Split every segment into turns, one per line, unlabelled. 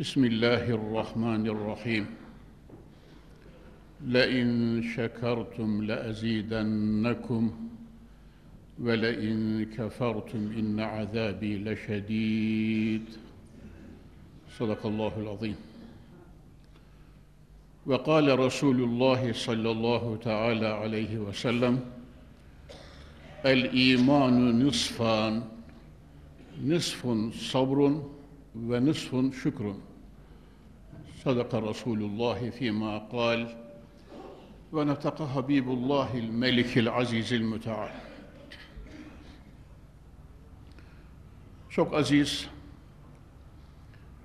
بسم الله الرحمن الرحيم. لئن شكرتم لأزيدنكم ولئن كفرتم إن عذابي لشديد. صدق الله العظيم. وقال رسول الله صلى الله تعالى عليه وسلم الإيمان نصفان نصف صبر ونصف شكر. صدق رسول الله فيما قال ونطق حبيب الله الملك العزيز المتعال Çok aziz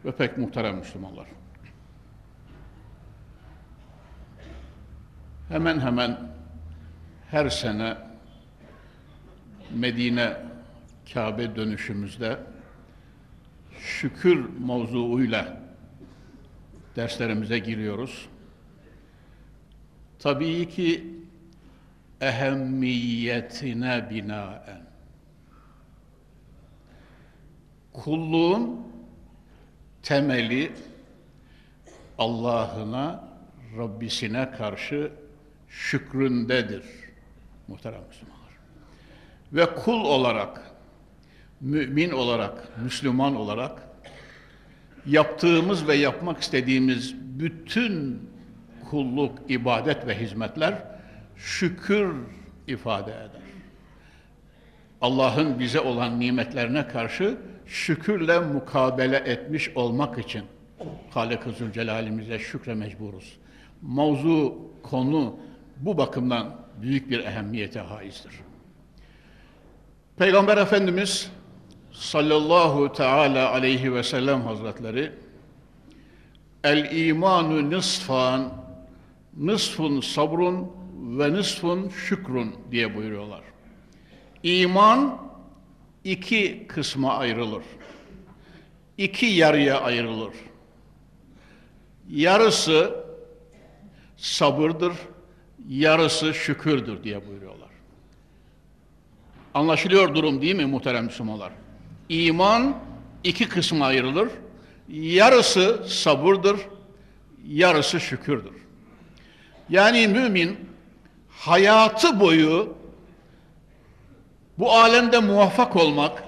ve pek muhterem Müslümanlar. Hemen hemen her sene Medine Kabe dönüşümüzde şükür mevzuuyla derslerimize giriyoruz. Tabii ki ehemmiyetine binaen. Kulluğun temeli Allah'ına, Rabbisine karşı şükründedir muhterem Müslümanlar. Ve kul olarak, mümin olarak, Müslüman olarak yaptığımız ve yapmak istediğimiz bütün kulluk, ibadet ve hizmetler şükür ifade eder. Allah'ın bize olan nimetlerine karşı şükürle mukabele etmiş olmak için Halik-i Zülcelal'imize şükre mecburuz. Mavzu, konu bu bakımdan büyük bir ehemmiyete haizdir. Peygamber Efendimiz sallallahu teala aleyhi ve sellem hazretleri el imanu nisfan nisfun sabrun ve nisfun şükrun diye buyuruyorlar. İman iki kısma ayrılır. İki yarıya ayrılır. Yarısı sabırdır, yarısı şükürdür diye buyuruyorlar. Anlaşılıyor durum değil mi muhterem Müslümanlar? İman iki kısma ayrılır. Yarısı sabırdır, yarısı şükürdür. Yani mümin hayatı boyu bu alemde muvaffak olmak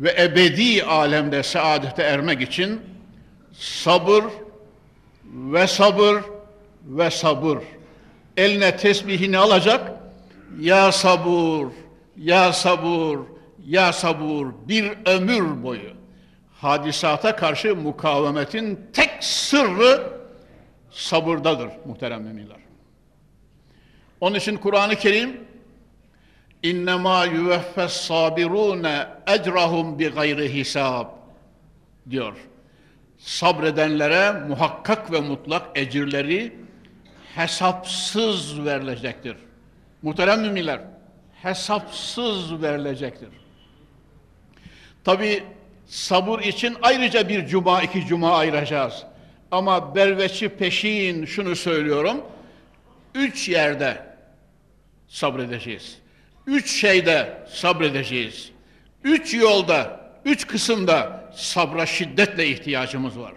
ve ebedi alemde saadete ermek için sabır ve sabır ve sabır. Eline tesbihini alacak. Ya sabır, ya sabır, ya sabır bir ömür boyu hadisata karşı mukavemetin tek sırrı sabırdadır muhterem müminler. Onun için Kur'an-ı Kerim İnnemâ yüveffes sabirûne ecrahum bi gayri hisab diyor. Sabredenlere muhakkak ve mutlak ecirleri hesapsız verilecektir. Muhterem müminler, hesapsız verilecektir. Tabi sabır için ayrıca bir cuma, iki cuma ayıracağız. Ama berveçi peşin şunu söylüyorum. Üç yerde sabredeceğiz. Üç şeyde sabredeceğiz. Üç yolda, üç kısımda sabra şiddetle ihtiyacımız var.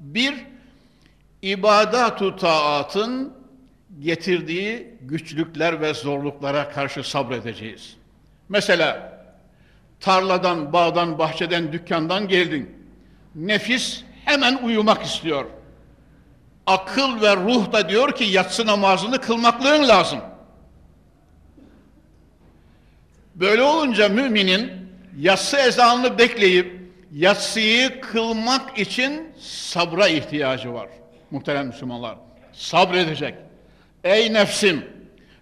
Bir, ibadatu taatın getirdiği güçlükler ve zorluklara karşı sabredeceğiz. Mesela tarladan, bağdan, bahçeden, dükkandan geldin. Nefis hemen uyumak istiyor. Akıl ve ruh da diyor ki yatsı namazını kılmaklığın lazım. Böyle olunca müminin yatsı ezanını bekleyip yatsıyı kılmak için sabra ihtiyacı var. Muhterem Müslümanlar. Sabredecek. Ey nefsim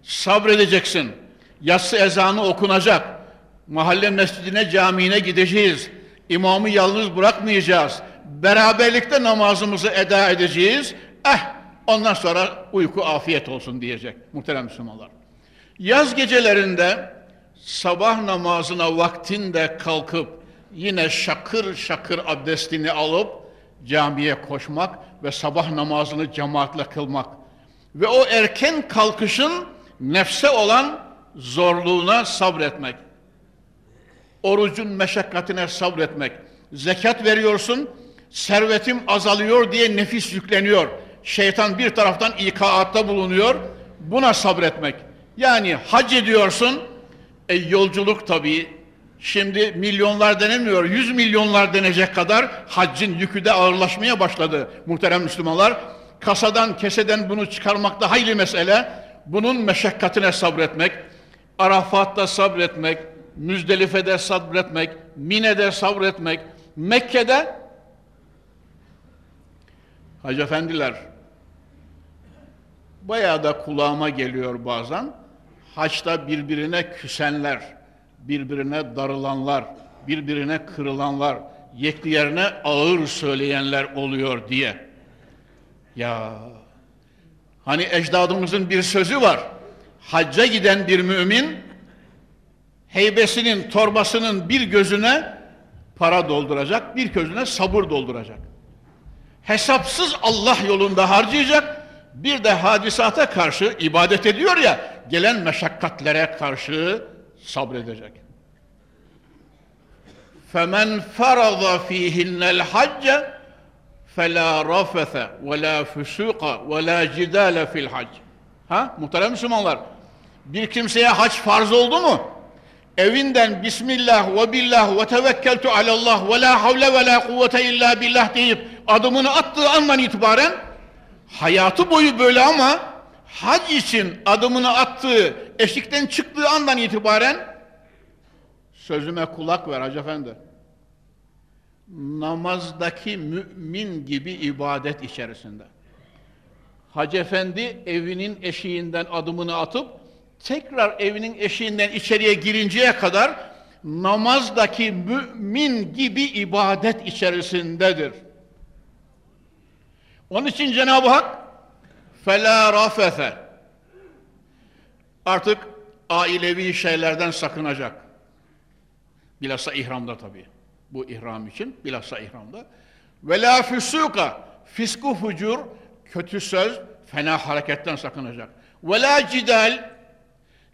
sabredeceksin. Yatsı ezanı okunacak. Mahalle mescidine, camiine gideceğiz. İmamı yalnız bırakmayacağız. Beraberlikte namazımızı eda edeceğiz. Eh ondan sonra uyku afiyet olsun diyecek muhterem Müslümanlar. Yaz gecelerinde sabah namazına vaktinde kalkıp yine şakır şakır abdestini alıp camiye koşmak ve sabah namazını cemaatle kılmak ve o erken kalkışın nefse olan zorluğuna sabretmek. Orucun meşakkatine sabretmek. Zekat veriyorsun, servetim azalıyor diye nefis yükleniyor. Şeytan bir taraftan ikaatta bulunuyor. Buna sabretmek. Yani hac ediyorsun, e, yolculuk tabii. Şimdi milyonlar denemiyor, yüz milyonlar denecek kadar haccın yükü de ağırlaşmaya başladı muhterem Müslümanlar. Kasadan, keseden bunu çıkarmak da hayli mesele. Bunun meşakkatine sabretmek, Arafat'ta sabretmek, Müzdelife'de sabretmek, Mine'de sabretmek, Mekke'de Hacı efendiler bayağı da kulağıma geliyor bazen haçta birbirine küsenler, birbirine darılanlar, birbirine kırılanlar, yekli ağır söyleyenler oluyor diye. Ya hani ecdadımızın bir sözü var. Hacca giden bir mümin heybesinin, torbasının bir gözüne para dolduracak, bir gözüne sabır dolduracak. Hesapsız Allah yolunda harcayacak, bir de hadisata karşı ibadet ediyor ya, gelen meşakkatlere karşı sabredecek. فَمَنْ فَرَضَ ف۪يهِنَّ الْحَجَّ فَلَا رَفَثَ وَلَا فُسُوقَ وَلَا جِدَالَ فِي الْحَجِّ Ha? Muhterem Müslümanlar, bir kimseye hac farz oldu mu? Evinden Bismillah ve billah ve tevekkeltu alallah ve la havle ve la kuvvete illa billah deyip adımını attığı andan itibaren hayatı boyu böyle ama hac için adımını attığı, eşikten çıktığı andan itibaren sözüme kulak ver Hacı Efendi. Namazdaki mümin gibi ibadet içerisinde. Hacı Efendi evinin eşiğinden adımını atıp tekrar evinin eşiğinden içeriye girinceye kadar namazdaki mümin gibi ibadet içerisindedir. Onun için Cenab-ı Hak fela rafese artık ailevi şeylerden sakınacak. Bilhassa ihramda tabii. Bu ihram için bilhassa ihramda. Ve la füsuka fisku fucur kötü söz, fena hareketten sakınacak. Ve la cidal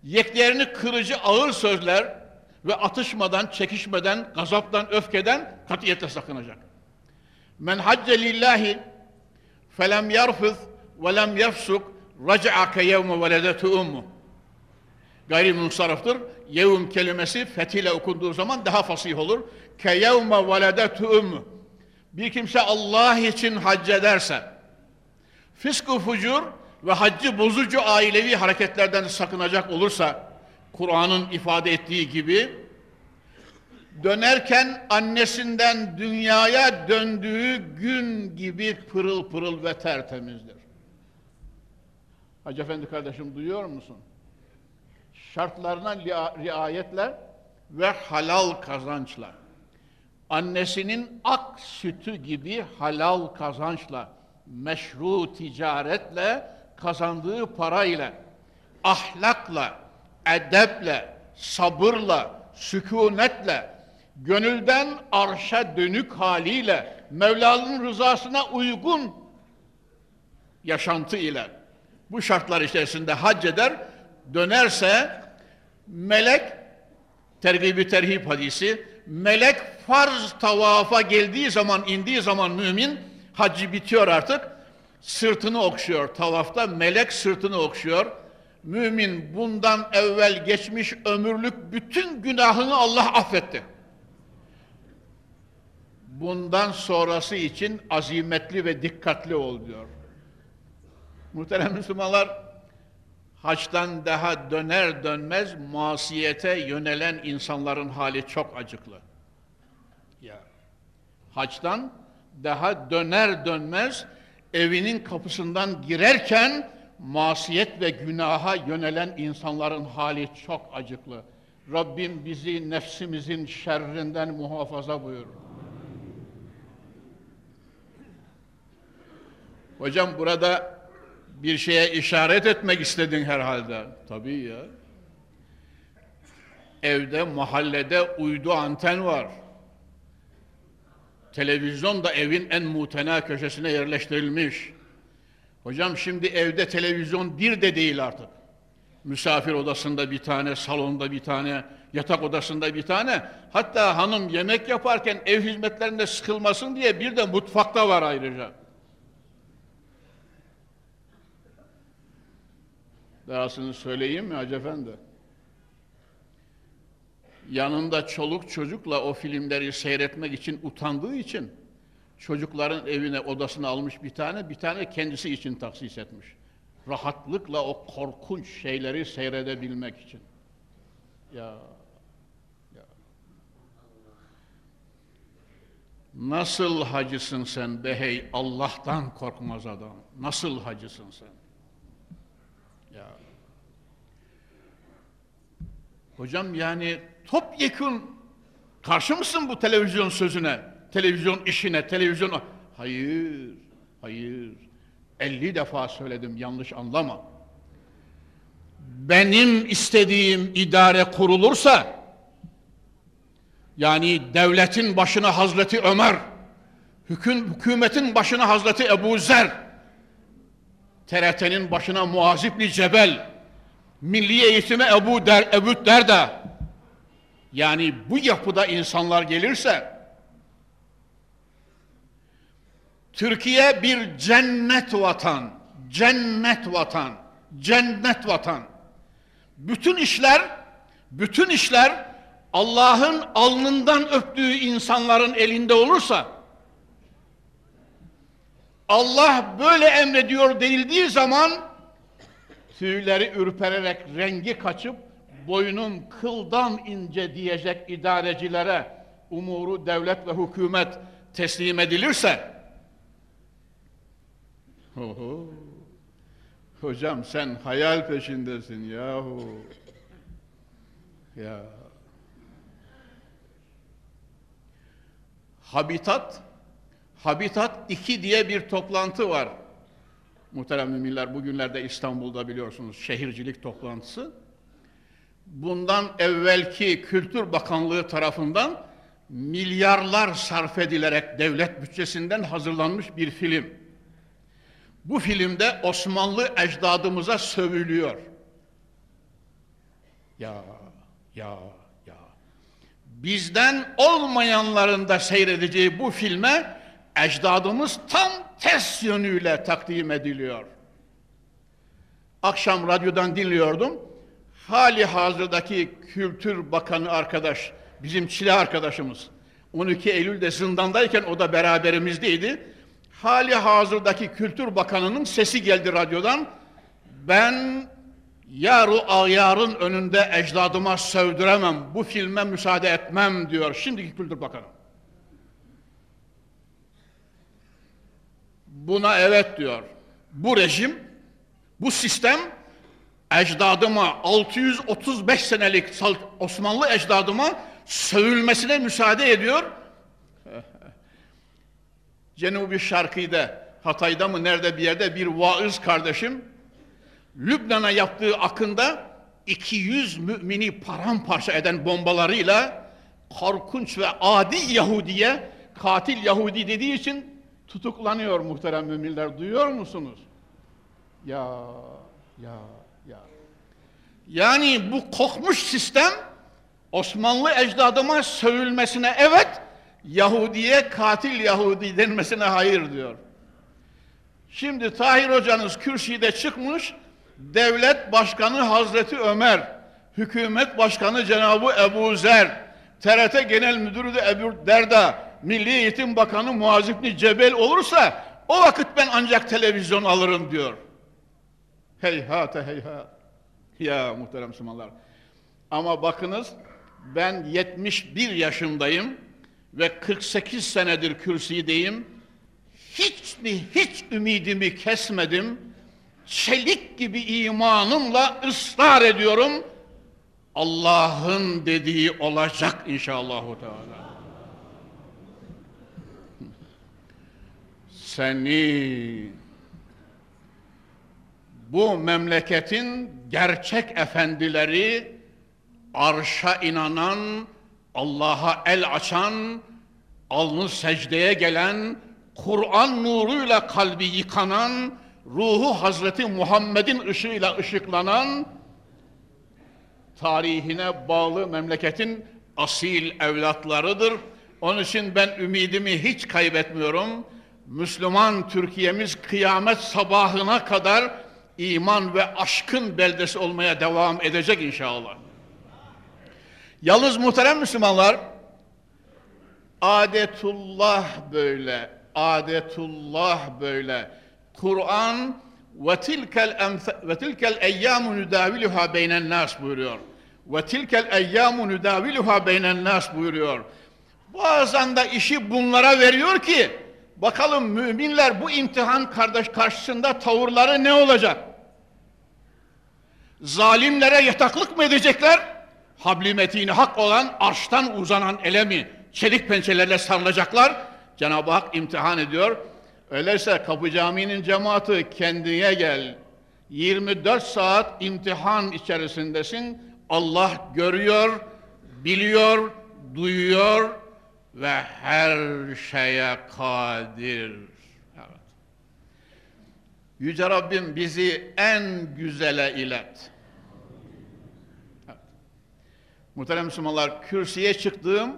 yeklerini kırıcı ağır sözler ve atışmadan, çekişmeden, gazaptan, öfkeden katiyetle sakınacak. Men hacce lillahi felem yarfız ve lem yefsuk raca'ake yevme veledetu ummu. Gayrimunsarıftır. Yevm kelimesi fethiyle okunduğu zaman daha fasih olur. Ke yevme veledetu ummu. Bir kimse Allah için hac ederse, fisk fucur ve haccı bozucu ailevi hareketlerden sakınacak olursa, Kur'an'ın ifade ettiği gibi, dönerken annesinden dünyaya döndüğü gün gibi pırıl pırıl ve tertemizdir. Hacı Efendi kardeşim duyuyor musun? Şartlarına riayetle ve halal kazançla, annesinin ak sütü gibi halal kazançla, meşru ticaretle, kazandığı parayla, ahlakla, edeple, sabırla, sükunetle, gönülden arşa dönük haliyle, Mevla'nın rızasına uygun yaşantı ile bu şartlar içerisinde hac eder, dönerse melek, tergibi terhip hadisi, melek farz tavafa geldiği zaman, indiği zaman mümin, hacı bitiyor artık, sırtını okşuyor tavafta, melek sırtını okşuyor. Mümin bundan evvel geçmiş ömürlük bütün günahını Allah affetti. Bundan sonrası için azimetli ve dikkatli ol diyor. Muhterem Müslümanlar, haçtan daha döner dönmez masiyete yönelen insanların hali çok acıklı. Ya. Haçtan daha döner dönmez evinin kapısından girerken masiyet ve günaha yönelen insanların hali çok acıklı. Rabbim bizi nefsimizin şerrinden muhafaza buyurur. Hocam burada bir şeye işaret etmek istedin herhalde. Tabii ya. Evde, mahallede uydu anten var. Televizyon da evin en mutena köşesine yerleştirilmiş. Hocam şimdi evde televizyon bir de değil artık. Misafir odasında bir tane, salonda bir tane, yatak odasında bir tane. Hatta hanım yemek yaparken ev hizmetlerinde sıkılmasın diye bir de mutfakta var ayrıca. Dahasını söyleyeyim mi Hacı Efendi? Yanında çoluk çocukla o filmleri seyretmek için utandığı için çocukların evine odasını almış bir tane, bir tane kendisi için taksis etmiş. Rahatlıkla o korkunç şeyleri seyredebilmek için. Ya, ya. Nasıl hacısın sen be hey Allah'tan korkmaz adam. Nasıl hacısın sen? Ya. Hocam yani topyekun karşı mısın bu televizyon sözüne, televizyon işine, televizyon... Hayır, hayır. 50 defa söyledim yanlış anlama. Benim istediğim idare kurulursa yani devletin başına Hazreti Ömer, hüküm, hükümetin başına Hazreti Ebu Zer, TRT'nin başına Muazipli Cebel, milli eğitime Ebu, Der, Ebu Derda, yani bu yapıda insanlar gelirse, Türkiye bir cennet vatan, cennet vatan, cennet vatan. Bütün işler, bütün işler Allah'ın alnından öptüğü insanların elinde olursa, Allah böyle emrediyor denildiği zaman tüyleri ürpererek rengi kaçıp boynum kıldan ince diyecek idarecilere umuru devlet ve hükümet teslim edilirse Oho. Hocam sen hayal peşindesin yahu. Ya. Habitat Habitat 2 diye bir toplantı var. Muhterem müminler bugünlerde İstanbul'da biliyorsunuz şehircilik toplantısı. Bundan evvelki Kültür Bakanlığı tarafından milyarlar sarf edilerek devlet bütçesinden hazırlanmış bir film. Bu filmde Osmanlı ecdadımıza sövülüyor. Ya, ya, ya. Bizden olmayanların da seyredeceği bu filme ecdadımız tam ters yönüyle takdim ediliyor. Akşam radyodan dinliyordum. Hali hazırdaki Kültür Bakanı arkadaş, bizim Çile arkadaşımız. 12 Eylül'de zindandayken o da beraberimizdeydi. Hali hazırdaki Kültür Bakanı'nın sesi geldi radyodan. Ben yaru ayarın önünde ecdadıma sövdüremem, bu filme müsaade etmem diyor şimdiki Kültür Bakanı. Buna evet diyor. Bu rejim, bu sistem ecdadıma 635 senelik Osmanlı ecdadıma sövülmesine müsaade ediyor. Cenubi Şarkı'da, Hatay'da mı nerede bir yerde bir vaiz kardeşim Lübnan'a yaptığı akında 200 mümini paramparça eden bombalarıyla korkunç ve adi Yahudiye katil Yahudi dediği için tutuklanıyor muhterem müminler. Duyuyor musunuz? Ya, ya. Yani bu kokmuş sistem Osmanlı ecdadıma sövülmesine evet, Yahudiye katil Yahudi denmesine hayır diyor. Şimdi Tahir hocanız kürsüde çıkmış, devlet başkanı Hazreti Ömer, hükümet başkanı Cenabı Ebu Zer, TRT Genel Müdürü de Ebu Derda, Milli Eğitim Bakanı Muazipli Cebel olursa o vakit ben ancak televizyon alırım diyor. Heyhate heyhat. Ya muhterem Müslümanlar. Ama bakınız ben 71 yaşındayım ve 48 senedir kürsüdeyim. Hiç mi hiç ümidimi kesmedim. Çelik gibi imanımla ısrar ediyorum. Allah'ın dediği olacak inşallahu teala. Seni bu memleketin gerçek efendileri, arşa inanan, Allah'a el açan, alnı secdeye gelen, Kur'an nuruyla kalbi yıkanan, ruhu Hazreti Muhammed'in ışığıyla ışıklanan, tarihine bağlı memleketin asil evlatlarıdır. Onun için ben ümidimi hiç kaybetmiyorum. Müslüman Türkiye'miz kıyamet sabahına kadar iman ve aşkın beldesi olmaya devam edecek inşallah. Yalnız muhterem Müslümanlar, adetullah böyle, adetullah böyle. Kur'an ve tilkel ve tilkel eyyamu nudaviluha beynen nas buyuruyor. Ve tilkel eyyamu nudaviluha beynen nas buyuruyor. Bazen de işi bunlara veriyor ki bakalım müminler bu imtihan kardeş karşısında tavırları ne olacak? Zalimlere yataklık mı edecekler? Habli hak olan arştan uzanan elemi çelik pençelerle sarılacaklar. Cenab-ı Hak imtihan ediyor. Öyleyse Kapı Camii'nin cemaati kendine gel. 24 saat imtihan içerisindesin. Allah görüyor, biliyor, duyuyor ve her şeye kadir. Yüce Rabbim bizi en güzele ilet. Evet. Muhterem Müslümanlar, kürsüye çıktığım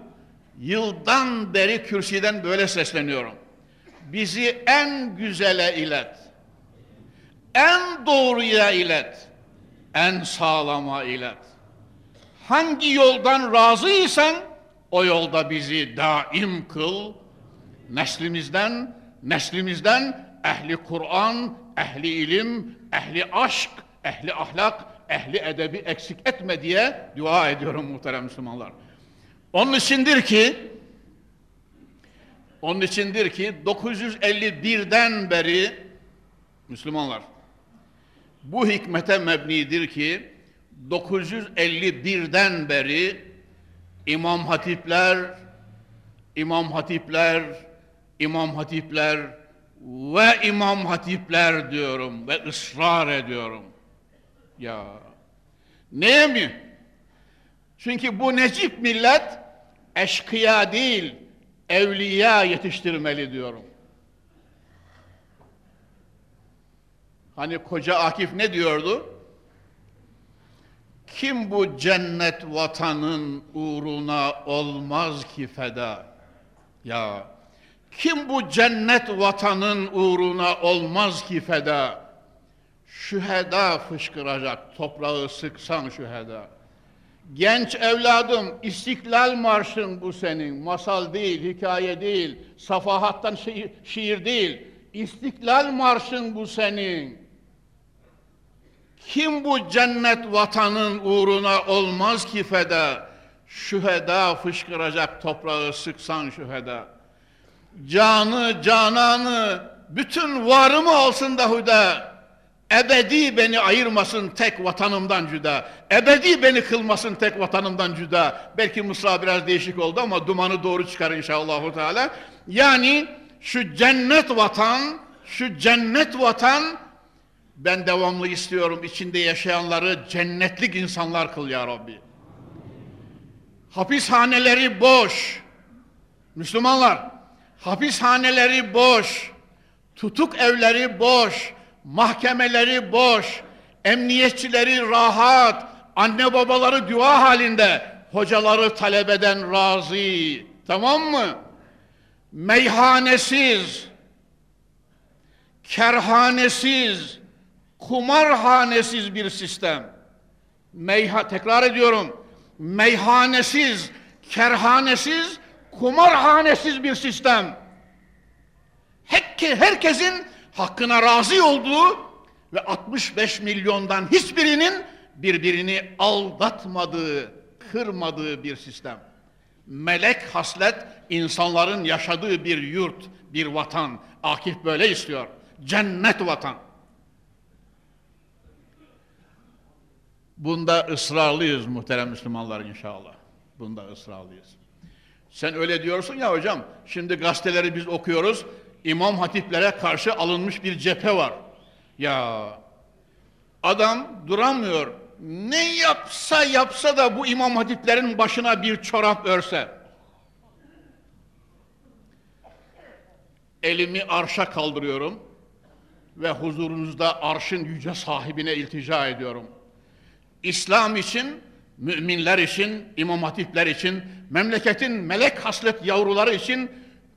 yıldan beri kürsüden böyle sesleniyorum. Bizi en güzele ilet. En doğruya ilet. En sağlama ilet. Hangi yoldan razıysan o yolda bizi daim kıl. Neslimizden, neslimizden ehli Kur'an, ehli ilim, ehli aşk, ehli ahlak, ehli edebi eksik etme diye dua ediyorum muhterem Müslümanlar. Onun içindir ki onun içindir ki 951'den beri Müslümanlar bu hikmete mebnidir ki 951'den beri İmam Hatipler, İmam Hatipler, İmam Hatipler ve İmam Hatipler diyorum ve ısrar ediyorum. Ya neye mi? Çünkü bu necip millet eşkıya değil, evliya yetiştirmeli diyorum. Hani koca Akif ne diyordu? Kim bu cennet vatanın uğruna olmaz ki feda? Ya kim bu cennet vatanın uğruna olmaz ki feda? Şüheda fışkıracak, toprağı sıksan şüheda. Genç evladım, İstiklal Marşın bu senin. Masal değil, hikaye değil, safahattan şiir, şiir değil. İstiklal Marşın bu senin. Kim bu cennet vatanın uğruna olmaz ki feda? Şüheda fışkıracak toprağı sıksan şüheda. Canı, cananı, bütün varımı alsın da hüda. Ebedi beni ayırmasın tek vatanımdan cüda. Ebedi beni kılmasın tek vatanımdan cüda. Belki Mısra biraz değişik oldu ama dumanı doğru çıkar inşallah. Teala. Yani şu cennet vatan, şu cennet vatan ben devamlı istiyorum içinde yaşayanları cennetlik insanlar kıl ya Rabbi. Hapishaneleri boş. Müslümanlar, hapishaneleri boş. Tutuk evleri boş. Mahkemeleri boş. Emniyetçileri rahat. Anne babaları dua halinde. Hocaları talebeden razı. Tamam mı? Meyhanesiz, kerhanesiz, kumarhanesiz bir sistem. Meyha, tekrar ediyorum, meyhanesiz, kerhanesiz, kumarhanesiz bir sistem. Herkesin hakkına razı olduğu ve 65 milyondan hiçbirinin birbirini aldatmadığı, kırmadığı bir sistem. Melek haslet insanların yaşadığı bir yurt, bir vatan. Akif böyle istiyor. Cennet vatan. Bunda ısrarlıyız muhterem Müslümanlar inşallah. Bunda ısrarlıyız. Sen öyle diyorsun ya hocam, şimdi gazeteleri biz okuyoruz, İmam hatiplere karşı alınmış bir cephe var. Ya Adam duramıyor. Ne yapsa yapsa da bu imam hatiplerin başına bir çorap örse. Elimi arşa kaldırıyorum ve huzurunuzda arşın yüce sahibine iltica ediyorum. İslam için, müminler için, imam hatipler için, memleketin melek haslet yavruları için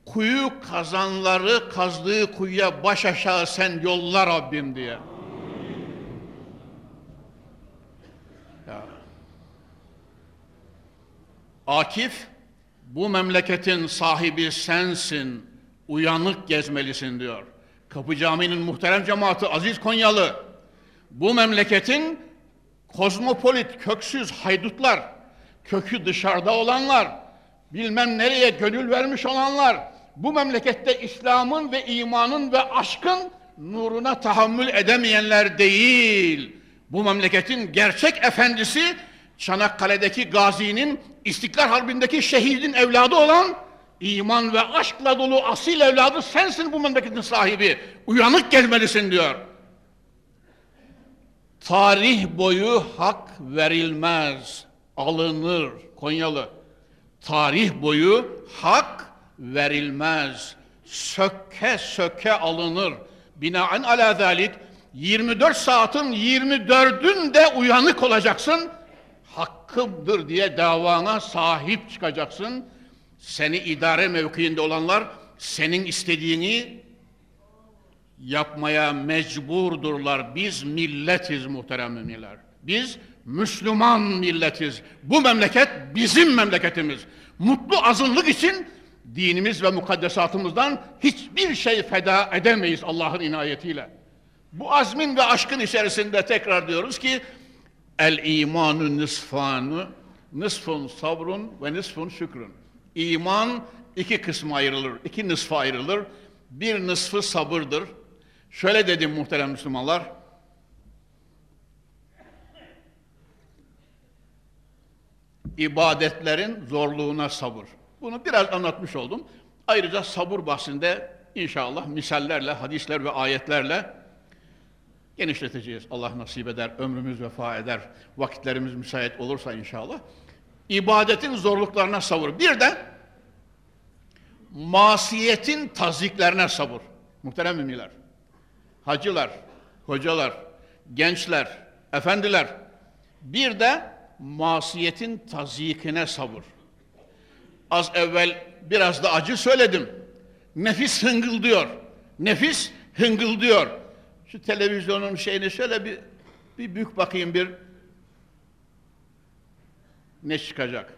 kuyu kazanları kazdığı kuyuya baş aşağı sen yolla Rabbim diye. Ya. Akif, bu memleketin sahibi sensin, uyanık gezmelisin diyor. Kapı Camii'nin muhterem cemaati Aziz Konyalı, bu memleketin kozmopolit, köksüz haydutlar, kökü dışarıda olanlar, bilmem nereye gönül vermiş olanlar, bu memlekette İslam'ın ve imanın ve aşkın nuruna tahammül edemeyenler değil. Bu memleketin gerçek efendisi Çanakkale'deki gazinin İstiklal Harbi'ndeki şehidin evladı olan iman ve aşkla dolu asil evladı sensin bu memleketin sahibi. Uyanık gelmelisin diyor. Tarih boyu hak verilmez, alınır Konyalı. Tarih boyu hak verilmez. Söke söke alınır. Binaen ala zalik 24 saatin 24'ünde uyanık olacaksın. Hakkımdır diye davana sahip çıkacaksın. Seni idare mevkiinde olanlar senin istediğini yapmaya mecburdurlar. Biz milletiz muhterem müminler. Biz Müslüman milletiz. Bu memleket bizim memleketimiz. Mutlu azınlık için dinimiz ve mukaddesatımızdan hiçbir şey feda edemeyiz Allah'ın inayetiyle. Bu azmin ve aşkın içerisinde tekrar diyoruz ki el imanu nisfanı nisfun sabrun ve nisfun şükrün. İman iki kısma ayrılır, iki nısfa ayrılır. Bir nısfı sabırdır. Şöyle dedim muhterem Müslümanlar. İbadetlerin zorluğuna sabır. Bunu biraz anlatmış oldum. Ayrıca sabır bahsinde inşallah misallerle, hadisler ve ayetlerle genişleteceğiz. Allah nasip eder, ömrümüz vefa eder, vakitlerimiz müsait olursa inşallah. İbadetin zorluklarına sabır. Bir de masiyetin taziklerine sabır. Muhterem müminler, hacılar, hocalar, gençler, efendiler, bir de masiyetin tazikine sabır. Az evvel biraz da acı söyledim. Nefis hıngıldıyor. Nefis hıngıldıyor. Şu televizyonun şeyini şöyle bir bir büyük bakayım bir ne çıkacak.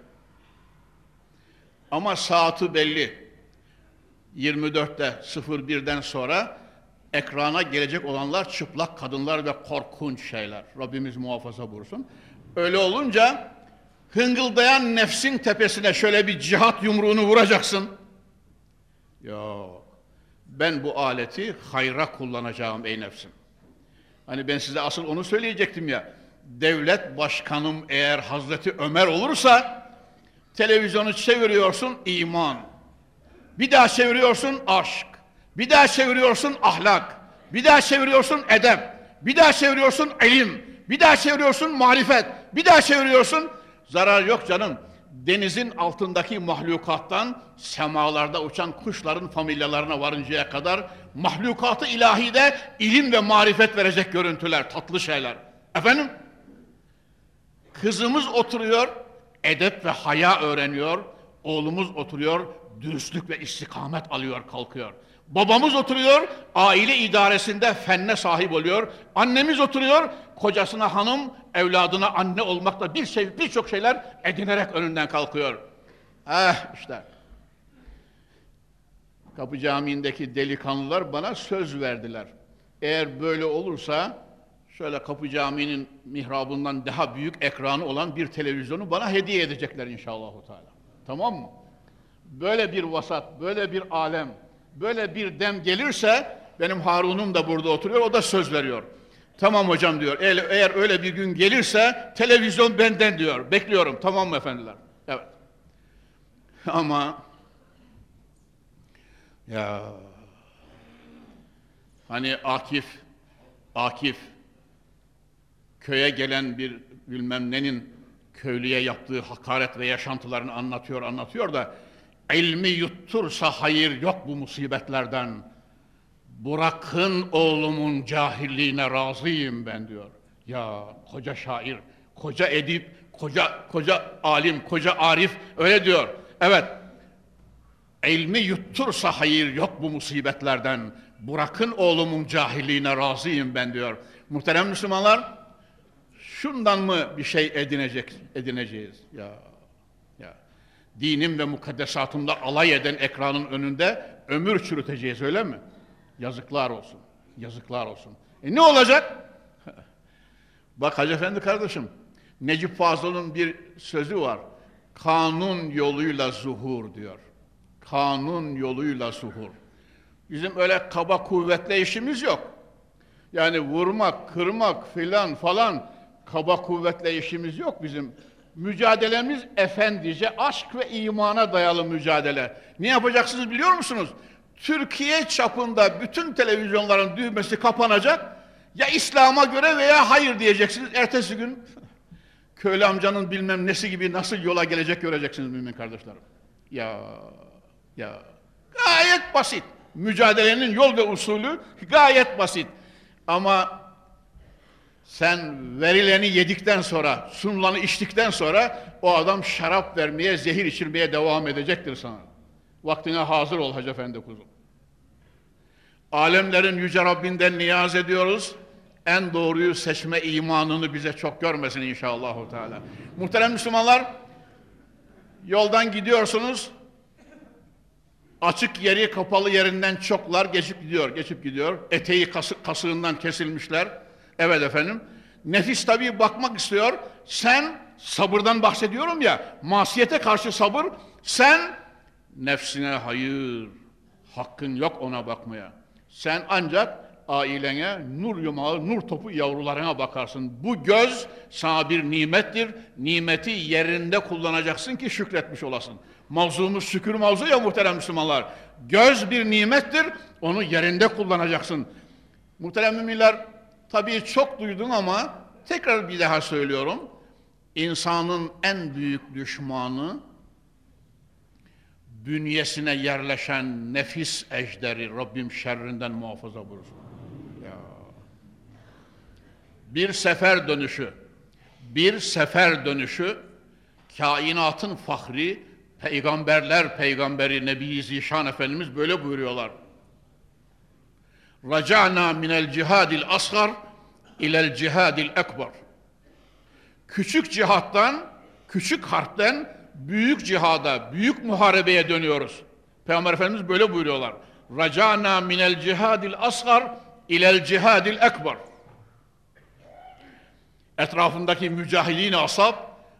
Ama saati belli. 24'te 01'den sonra ekrana gelecek olanlar çıplak kadınlar ve korkunç şeyler. Rabbimiz muhafaza buyursun. Öyle olunca hıngıldayan nefsin tepesine şöyle bir cihat yumruğunu vuracaksın. Yok. Ben bu aleti hayra kullanacağım ey nefsim. Hani ben size asıl onu söyleyecektim ya. Devlet başkanım eğer Hazreti Ömer olursa televizyonu çeviriyorsun iman. Bir daha çeviriyorsun aşk. Bir daha çeviriyorsun ahlak. Bir daha çeviriyorsun edep. Bir daha çeviriyorsun ilim. Bir daha çeviriyorsun marifet. Bir daha çeviriyorsun zarar yok canım. Denizin altındaki mahlukattan semalarda uçan kuşların familyalarına varıncaya kadar mahlukatı ilahide ilim ve marifet verecek görüntüler, tatlı şeyler. Efendim? Kızımız oturuyor, edep ve haya öğreniyor. Oğlumuz oturuyor, dürüstlük ve istikamet alıyor, kalkıyor. Babamız oturuyor, aile idaresinde fenne sahip oluyor. Annemiz oturuyor, kocasına hanım, evladına anne olmakta bir şey, birçok şeyler edinerek önünden kalkıyor. Eh işte. Kapı Camii'ndeki delikanlılar bana söz verdiler. Eğer böyle olursa şöyle Kapı Camii'nin mihrabından daha büyük ekranı olan bir televizyonu bana hediye edecekler inşallah. Tamam mı? Böyle bir vasat, böyle bir alem, böyle bir dem gelirse benim Harun'um da burada oturuyor, o da söz veriyor. Tamam hocam diyor. Eğer, öyle bir gün gelirse televizyon benden diyor. Bekliyorum. Tamam mı efendiler? Evet. Ama ya hani Akif Akif köye gelen bir bilmem nenin köylüye yaptığı hakaret ve yaşantılarını anlatıyor anlatıyor da ilmi yuttursa hayır yok bu musibetlerden. Bırakın oğlumun cahilliğine razıyım ben diyor. Ya koca şair, koca edip, koca koca alim, koca arif öyle diyor. Evet. İlmi yuttursa hayır yok bu musibetlerden. Bırakın oğlumun cahilliğine razıyım ben diyor. Muhterem Müslümanlar, şundan mı bir şey edinecek, edineceğiz? Ya. Dinim ve mukaddesatımda alay eden ekranın önünde ömür çürüteceğiz öyle mi? Yazıklar olsun. Yazıklar olsun. E ne olacak? Bak Hacı Efendi kardeşim, Necip Fazıl'ın bir sözü var. Kanun yoluyla zuhur diyor. Kanun yoluyla zuhur. Bizim öyle kaba kuvvetle işimiz yok. Yani vurmak, kırmak filan falan kaba kuvvetle işimiz yok bizim. Mücadelemiz efendice aşk ve imana dayalı mücadele. Ne yapacaksınız biliyor musunuz? Türkiye çapında bütün televizyonların düğmesi kapanacak. Ya İslam'a göre veya hayır diyeceksiniz. Ertesi gün köylü amcanın bilmem nesi gibi nasıl yola gelecek göreceksiniz mümin kardeşlerim. Ya ya gayet basit. Mücadelenin yol ve usulü gayet basit. Ama sen verileni yedikten sonra, sunulanı içtikten sonra o adam şarap vermeye, zehir içirmeye devam edecektir sana. Vaktine hazır ol Hacı Efendi kuzum. Alemlerin Yüce Rabbinden niyaz ediyoruz. En doğruyu seçme imanını bize çok görmesin inşallah. Teala. Muhterem Müslümanlar, yoldan gidiyorsunuz, açık yeri kapalı yerinden çoklar geçip gidiyor, geçip gidiyor. Eteği kası, kasığından kesilmişler. Evet efendim. Nefis tabii bakmak istiyor. Sen sabırdan bahsediyorum ya, masiyete karşı sabır. Sen nefsine hayır, hakkın yok ona bakmaya. Sen ancak ailene, nur yumağı, nur topu yavrularına bakarsın. Bu göz sana bir nimettir. Nimeti yerinde kullanacaksın ki şükretmiş olasın. Mavzumuz şükür mavzu ya muhterem Müslümanlar. Göz bir nimettir, onu yerinde kullanacaksın. Muhterem müminler, tabii çok duydum ama tekrar bir daha söylüyorum. İnsanın en büyük düşmanı bünyesine yerleşen nefis ejderi Rabbim şerrinden muhafaza buyursun. Ya. Bir sefer dönüşü, bir sefer dönüşü kainatın fahri, peygamberler peygamberi Nebi Zişan Efendimiz böyle buyuruyorlar. Raca'na minel cihadil asgar ilel cihadil ekber. Küçük cihattan, küçük harpten büyük cihada, büyük muharebeye dönüyoruz. Peygamber Efendimiz böyle buyuruyorlar. Racana minel cihadil asgar ilel cihadil ekber. Etrafındaki mücahidin asab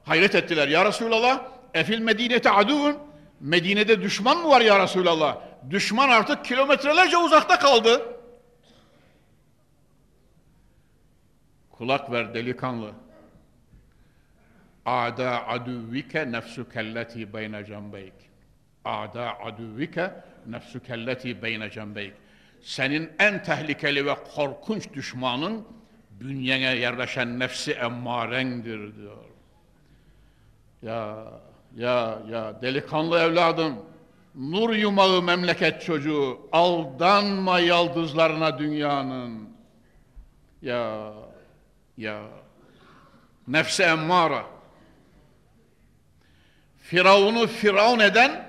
hayret ettiler. Ya Resulallah, efil medinete adun. Medine'de düşman mı var ya Resulallah? Düşman artık kilometrelerce uzakta kaldı. Kulak ver delikanlı. Ada aduvvike nefsukelleti beyne cembeyk. Ada aduvvike nefsukelleti beyne cembeyk. Senin en tehlikeli ve korkunç düşmanın bünyene yerleşen nefsi emmarendir diyor. Ya ya ya delikanlı evladım nur yumağı memleket çocuğu aldanma yaldızlarına dünyanın. Ya ya nefsi emmara Firavun'u firavun eden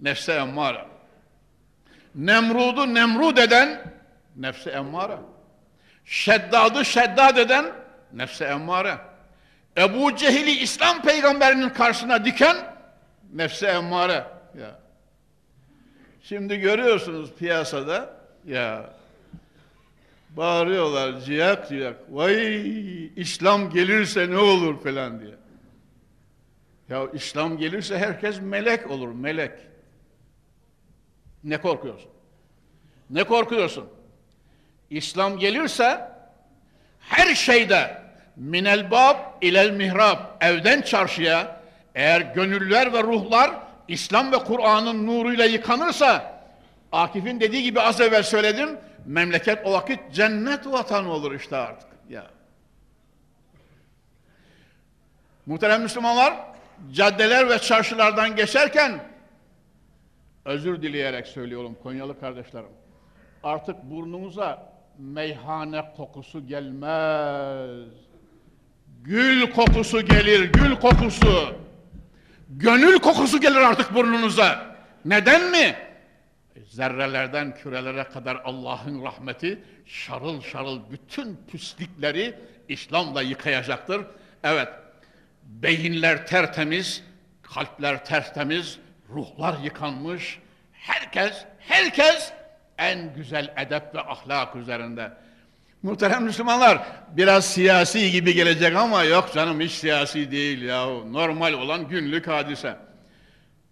nefse emmare. Nemrud'u nemrud eden nefse emmare. Şeddad'ı şeddad eden nefse emmare. Ebu Cehil'i İslam peygamberinin karşısına diken nefse emmare. Ya. Şimdi görüyorsunuz piyasada ya bağırıyorlar ciyak ciyak vay İslam gelirse ne olur falan diye. Ya İslam gelirse herkes melek olur, melek. Ne korkuyorsun? Ne korkuyorsun? İslam gelirse her şeyde minel bab ilel mihrab evden çarşıya eğer gönüller ve ruhlar İslam ve Kur'an'ın nuruyla yıkanırsa Akif'in dediği gibi az evvel söyledim memleket o vakit cennet vatanı olur işte artık. Ya. Muhterem Müslümanlar, caddeler ve çarşılardan geçerken özür dileyerek söylüyorum Konyalı kardeşlerim. Artık burnunuza meyhane kokusu gelmez. Gül kokusu gelir, gül kokusu. Gönül kokusu gelir artık burnunuza. Neden mi? Zerrelerden kürelere kadar Allah'ın rahmeti şarıl şarıl bütün pislikleri İslam'la yıkayacaktır. Evet, beyinler tertemiz, kalpler tertemiz, ruhlar yıkanmış. Herkes, herkes en güzel edep ve ahlak üzerinde. Muhterem Müslümanlar, biraz siyasi gibi gelecek ama yok canım hiç siyasi değil ya. Normal olan günlük hadise.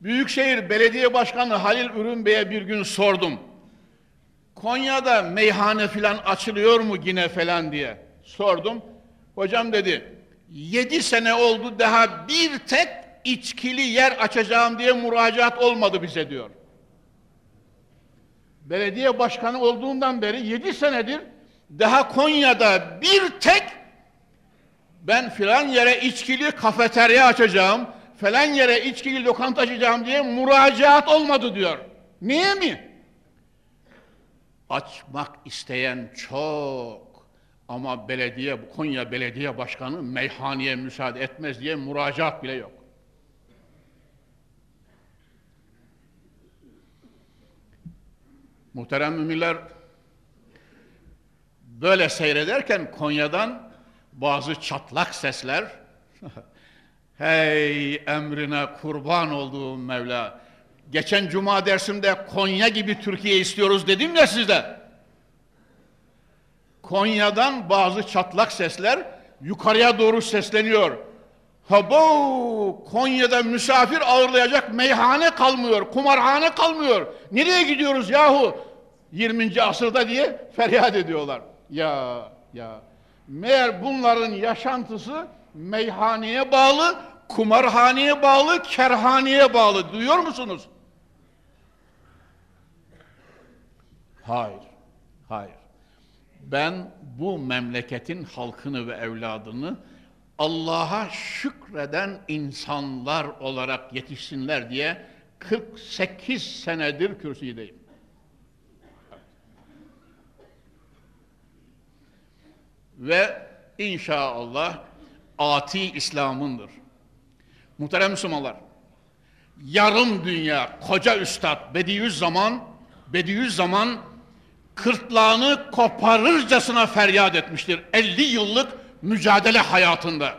Büyükşehir Belediye Başkanı Halil Ürün Bey'e bir gün sordum. Konya'da meyhane filan açılıyor mu yine falan diye sordum. Hocam dedi, yedi sene oldu daha bir tek içkili yer açacağım diye müracaat olmadı bize diyor. Belediye başkanı olduğundan beri yedi senedir daha Konya'da bir tek ben filan yere içkili kafeterya açacağım, falan yere içkili lokanta açacağım diye müracaat olmadı diyor. Niye mi? Açmak isteyen çok ama belediye, Konya Belediye Başkanı meyhaneye müsaade etmez diye müracaat bile yok. Muhterem müminler, böyle seyrederken Konya'dan bazı çatlak sesler, hey emrine kurban olduğum Mevla, geçen cuma dersimde Konya gibi Türkiye istiyoruz dedim ya size. Konya'dan bazı çatlak sesler yukarıya doğru sesleniyor. Habo Konya'da misafir ağırlayacak meyhane kalmıyor, kumarhane kalmıyor. Nereye gidiyoruz yahu? 20. asırda diye feryat ediyorlar. Ya ya meğer bunların yaşantısı meyhaneye bağlı, kumarhaneye bağlı, kerhaneye bağlı. Duyuyor musunuz? Hayır. Hayır. Ben bu memleketin halkını ve evladını Allah'a şükreden insanlar olarak yetişsinler diye 48 senedir kürsüdeyim. Ve inşallah ati İslam'ındır. Muhterem Müslümanlar, yarım dünya koca üstad Bediüzzaman, Bediüzzaman kırtlağını koparırcasına feryat etmiştir. 50 yıllık mücadele hayatında.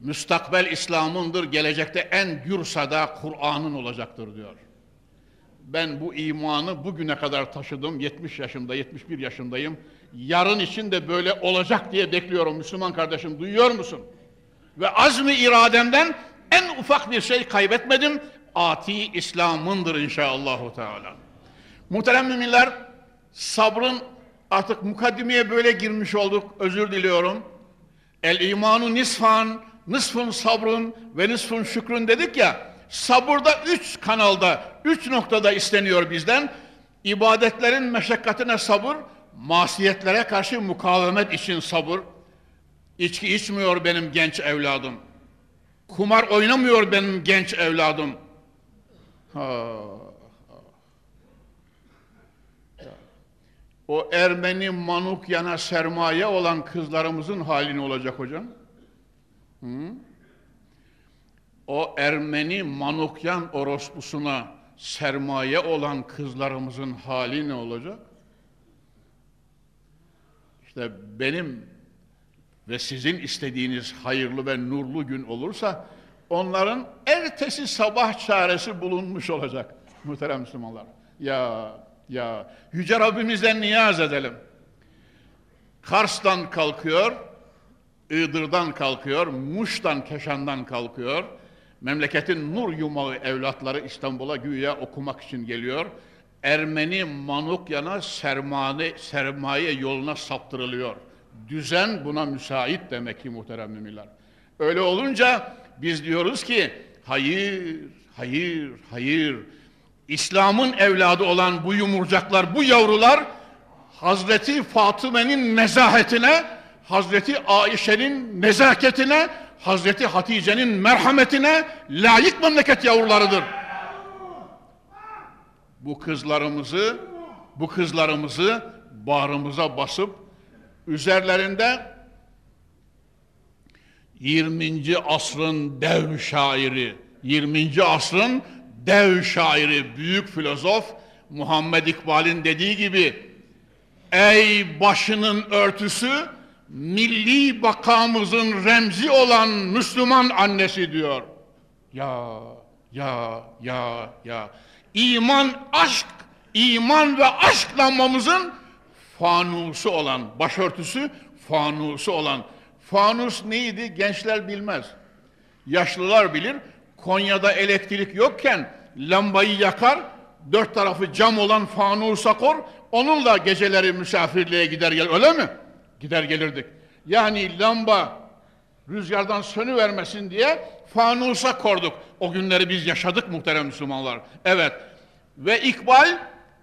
Müstakbel İslam'ındır, gelecekte en gürsada Kur'an'ın olacaktır diyor. Ben bu imanı bugüne kadar taşıdım. 70 yaşında, 71 yaşındayım. Yarın için de böyle olacak diye bekliyorum Müslüman kardeşim. Duyuyor musun? Ve azmi irademden en ufak bir şey kaybetmedim. Ati İslam'ındır inşallahü teala. Muhterem müminler, sabrın artık mukaddimeye böyle girmiş olduk. Özür diliyorum. El imanu nisfan, nisfun sabrun ve nisfun şükrün dedik ya. Sabırda üç kanalda, üç noktada isteniyor bizden. İbadetlerin meşakkatine sabır, masiyetlere karşı mukavemet için sabır. İçki içmiyor benim genç evladım. Kumar oynamıyor benim genç evladım. Ha. O Ermeni manuk yana sermaye olan kızlarımızın hali ne olacak hocam? Hı? O Ermeni manukyan orospusuna sermaye olan kızlarımızın hali ne olacak? İşte benim ve sizin istediğiniz hayırlı ve nurlu gün olursa onların ertesi sabah çaresi bulunmuş olacak muhterem Müslümanlar. Ya ya Yüce Rabbimizden niyaz edelim. Kars'tan kalkıyor, Iğdır'dan kalkıyor, Muş'tan, Keşan'dan kalkıyor. Memleketin nur yumağı evlatları İstanbul'a güya okumak için geliyor. Ermeni Manukya'na sermaye, sermaye yoluna saptırılıyor. Düzen buna müsait demek ki muhterem müminler. Öyle olunca biz diyoruz ki hayır, hayır, hayır. İslam'ın evladı olan bu yumurcaklar, bu yavrular Hazreti Fatıme'nin nezahetine, Hazreti Ayşe'nin nezaketine, Hazreti Hatice'nin merhametine layık memleket yavrularıdır. Bu kızlarımızı, bu kızlarımızı bağrımıza basıp üzerlerinde 20. asrın dev şairi, 20. asrın dev şairi, büyük filozof Muhammed İkbal'in dediği gibi Ey başının örtüsü milli bakamızın remzi olan Müslüman annesi diyor. Ya, ya, ya, ya. İman, aşk, iman ve aşk lambamızın fanusu olan, başörtüsü fanusu olan. Fanus neydi? Gençler bilmez. Yaşlılar bilir. Konya'da elektrik yokken lambayı yakar, dört tarafı cam olan fanusa kor, onunla geceleri misafirliğe gider gel öyle mi? Gider gelirdik. Yani lamba rüzgardan sönü vermesin diye fanusa korduk. O günleri biz yaşadık muhterem Müslümanlar. Evet. Ve İkbal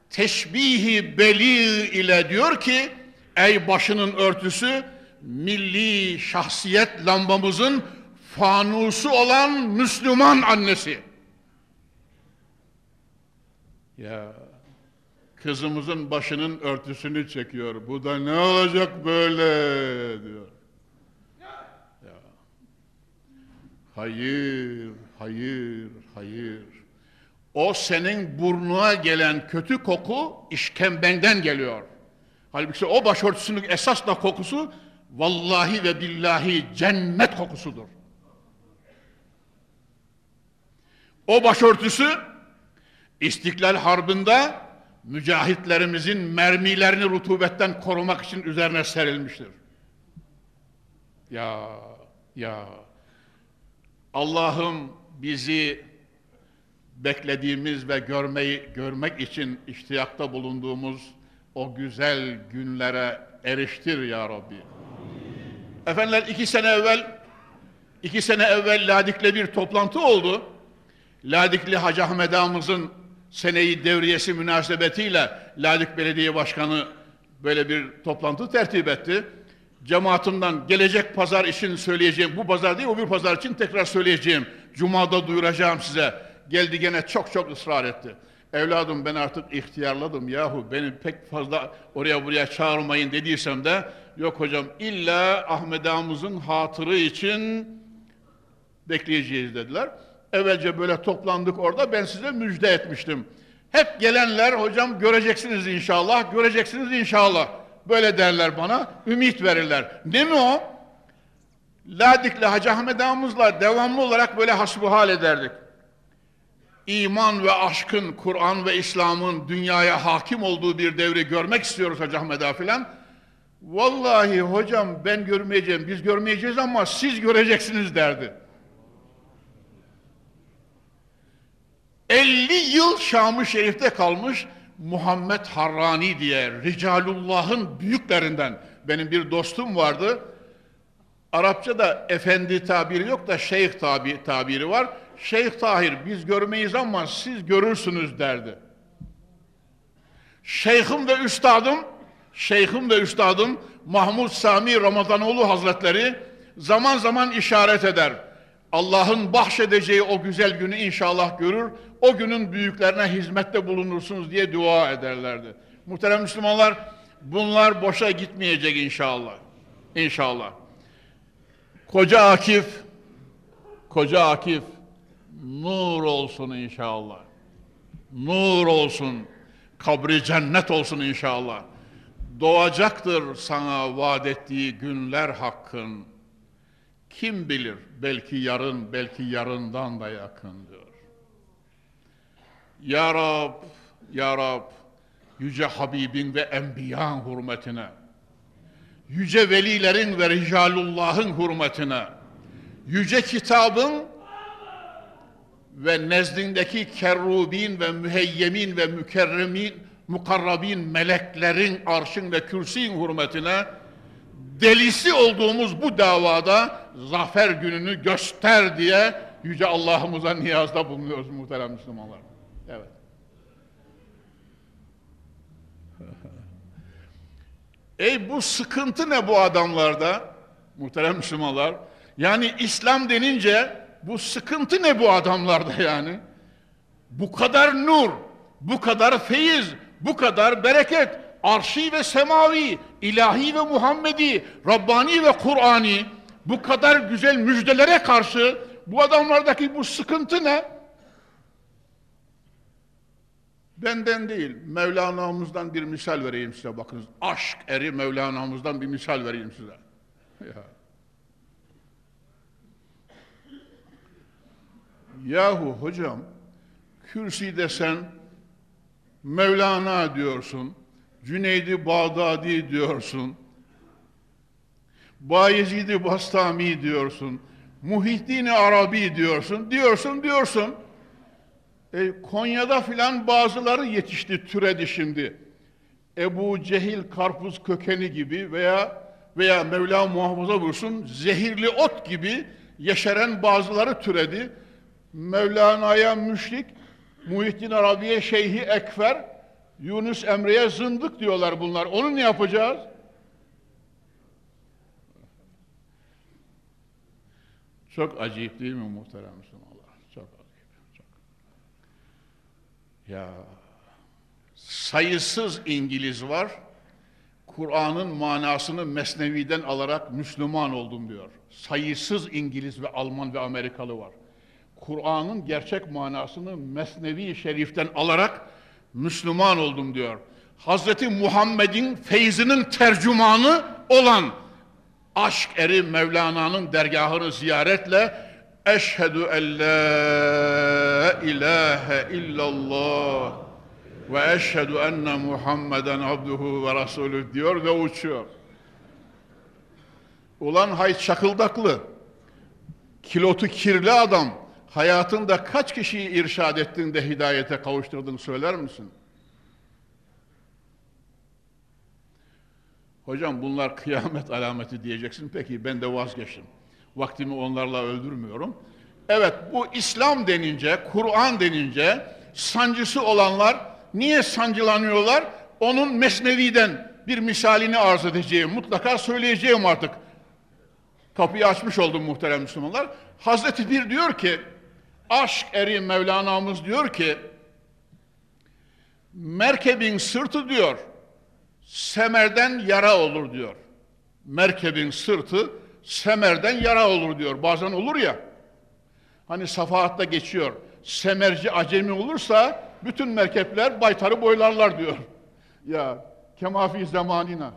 teşbihi beli ile diyor ki ey başının örtüsü milli şahsiyet lambamızın fanusu olan Müslüman annesi. Ya kızımızın başının örtüsünü çekiyor. Bu da ne olacak böyle diyor. Ya. Hayır, hayır, hayır. O senin burnuna gelen kötü koku işkembenden geliyor. Halbuki o başörtüsünün esas da kokusu vallahi ve billahi cennet kokusudur. O başörtüsü İstiklal Harbi'nde mücahitlerimizin mermilerini rutubetten korumak için üzerine serilmiştir. Ya, ya. Allah'ım bizi beklediğimiz ve görmeyi görmek için iştiyakta bulunduğumuz o güzel günlere eriştir ya Rabbi. Efendiler iki sene evvel iki sene evvel Ladik'le bir toplantı oldu. Ladikli Hacı Ahmet Ağamızın seneyi devriyesi münasebetiyle Ladik Belediye Başkanı böyle bir toplantı tertip etti. Cemaatimden gelecek pazar için söyleyeceğim, bu pazar değil o bir pazar için tekrar söyleyeceğim. Cuma'da duyuracağım size. Geldi gene çok çok ısrar etti. Evladım ben artık ihtiyarladım yahu beni pek fazla oraya buraya çağırmayın dediysem de yok hocam illa Ahmet Ağamızın hatırı için bekleyeceğiz dediler. Evvelce böyle toplandık orada ben size müjde etmiştim. Hep gelenler hocam göreceksiniz inşallah, göreceksiniz inşallah. Böyle derler bana, ümit verirler. Ne mi o? Ladik'le Hacı Ahmet Ağamız'la devamlı olarak böyle hasbuhal ederdik. İman ve aşkın, Kur'an ve İslam'ın dünyaya hakim olduğu bir devri görmek istiyoruz Hacı Ahmet Ağa filan. Vallahi hocam ben görmeyeceğim, biz görmeyeceğiz ama siz göreceksiniz derdi. 50 yıl Şam-ı Şerif'te kalmış Muhammed Harrani diye Ricalullah'ın büyüklerinden benim bir dostum vardı. Arapçada efendi tabiri yok da şeyh tabi, tabiri var. Şeyh Tahir biz görmeyiz ama siz görürsünüz derdi. Şeyhim ve üstadım, şeyhim ve üstadım Mahmud Sami Ramazanoğlu Hazretleri zaman zaman işaret eder. Allah'ın bahşedeceği o güzel günü inşallah görür, o günün büyüklerine hizmette bulunursunuz diye dua ederlerdi. Muhterem Müslümanlar, bunlar boşa gitmeyecek inşallah. İnşallah. Koca Akif, Koca Akif, nur olsun inşallah. Nur olsun, kabri cennet olsun inşallah. Doğacaktır sana vaat ettiği günler hakkın. Kim bilir belki yarın, belki yarından da yakın diyor. Ya Rab, Ya Rab, Yüce Habibin ve Enbiyan hürmetine, Yüce Velilerin ve Ricalullah'ın hürmetine, Yüce Kitabın ve nezdindeki kerrubin ve müheyyemin ve mükerremin, mukarrabin meleklerin arşın ve kürsin hürmetine delisi olduğumuz bu davada zafer gününü göster diye Yüce Allah'ımıza niyazda bulunuyoruz muhterem Müslümanlar. Evet. Ey bu sıkıntı ne bu adamlarda? Muhterem Müslümanlar. Yani İslam denince bu sıkıntı ne bu adamlarda yani? Bu kadar nur, bu kadar feyiz, bu kadar bereket, arşi ve semavi, ilahi ve Muhammedi, Rabbani ve Kur'ani, bu kadar güzel müjdelere karşı bu adamlardaki bu sıkıntı ne? Benden değil, Mevlana'mızdan bir misal vereyim size bakınız. Aşk eri Mevlana'mızdan bir misal vereyim size. Ya. Yahu hocam, kürsi desen Mevlana diyorsun, Cüneydi Bağdadi diyorsun, Bayezid-i Bastami diyorsun, Muhittin Arabi diyorsun, diyorsun, diyorsun. E, Konya'da filan bazıları yetişti, türedi şimdi. Ebu Cehil karpuz kökeni gibi veya veya Mevla muhafaza buyursun zehirli ot gibi yeşeren bazıları türedi. Mevlana'ya müşrik, Muhittin Arabi'ye Şeyhi Ekfer, Yunus Emre'ye zındık diyorlar bunlar. Onu ne yapacağız? Çok acayip değil mi muhterem Müslümanlar? Çok. Ya sayısız İngiliz var. Kur'an'ın manasını Mesnevi'den alarak Müslüman oldum diyor. Sayısız İngiliz ve Alman ve Amerikalı var. Kur'an'ın gerçek manasını Mesnevi Şerif'ten alarak Müslüman oldum diyor. Hazreti Muhammed'in feyzinin tercümanı olan aşk eri Mevlana'nın dergahını ziyaretle Eşhedü en la ilahe illallah ve eşhedü enne Muhammeden abduhu ve rasulü diyor ve uçuyor. Ulan hay çakıldaklı, kilotu kirli adam, hayatında kaç kişiyi irşad ettin de hidayete kavuşturdun söyler misin? Hocam bunlar kıyamet alameti diyeceksin. Peki ben de vazgeçtim. Vaktimi onlarla öldürmüyorum. Evet bu İslam denince, Kur'an denince sancısı olanlar niye sancılanıyorlar? Onun Mesnevi'den bir misalini arz edeceğim. Mutlaka söyleyeceğim artık. Kapıyı açmış oldum muhterem Müslümanlar. Hazreti Bir diyor ki, aşk eri Mevlana'mız diyor ki, merkebin sırtı diyor, semerden yara olur diyor. Merkebin sırtı semerden yara olur diyor. Bazen olur ya, hani safahatta geçiyor, semerci acemi olursa bütün merkepler baytarı boylarlar diyor. Ya kemafi zamanina.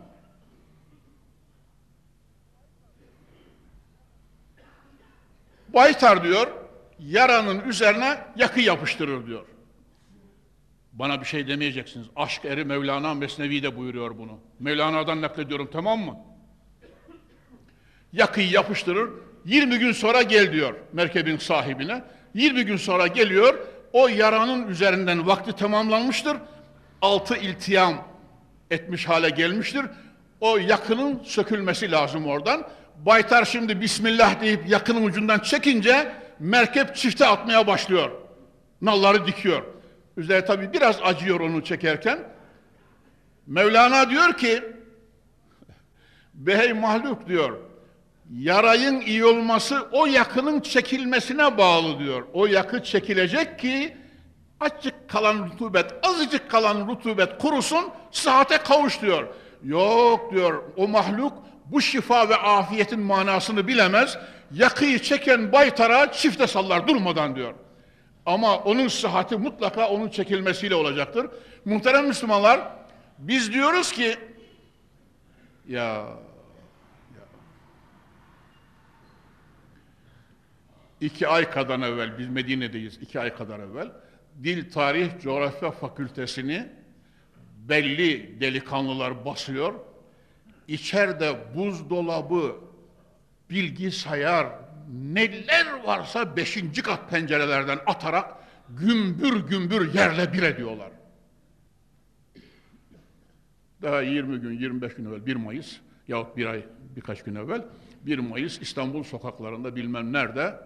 Baytar diyor, yaranın üzerine yakı yapıştırır diyor. Bana bir şey demeyeceksiniz. Aşk eri Mevlana Mesnevi de buyuruyor bunu. Mevlana'dan naklediyorum tamam mı? Yakıyı yapıştırır, 20 gün sonra gel diyor merkebin sahibine. 20 gün sonra geliyor, o yaranın üzerinden vakti tamamlanmıştır. Altı iltiyam etmiş hale gelmiştir. O yakının sökülmesi lazım oradan. Baytar şimdi Bismillah deyip yakının ucundan çekince merkep çifte atmaya başlıyor. Nalları dikiyor. Üzeri tabi biraz acıyor onu çekerken. Mevlana diyor ki, Behey mahluk diyor, yarayın iyi olması o yakının çekilmesine bağlı diyor. O yakı çekilecek ki azıcık kalan rutubet, azıcık kalan rutubet kurusun, sıhhate kavuş diyor. Yok diyor o mahluk bu şifa ve afiyetin manasını bilemez. Yakıyı çeken baytara çifte sallar durmadan diyor. Ama onun sıhhati mutlaka onun çekilmesiyle olacaktır. Muhterem Müslümanlar biz diyoruz ki ya iki ay kadar evvel, biz Medine'deyiz iki ay kadar evvel, Dil Tarih Coğrafya Fakültesini belli delikanlılar basıyor. İçeride buzdolabı, bilgisayar, neler varsa beşinci kat pencerelerden atarak gümbür gümbür yerle bir ediyorlar. Daha 20 gün, 25 gün evvel 1 Mayıs yahut bir ay birkaç gün evvel 1 Mayıs İstanbul sokaklarında bilmem nerede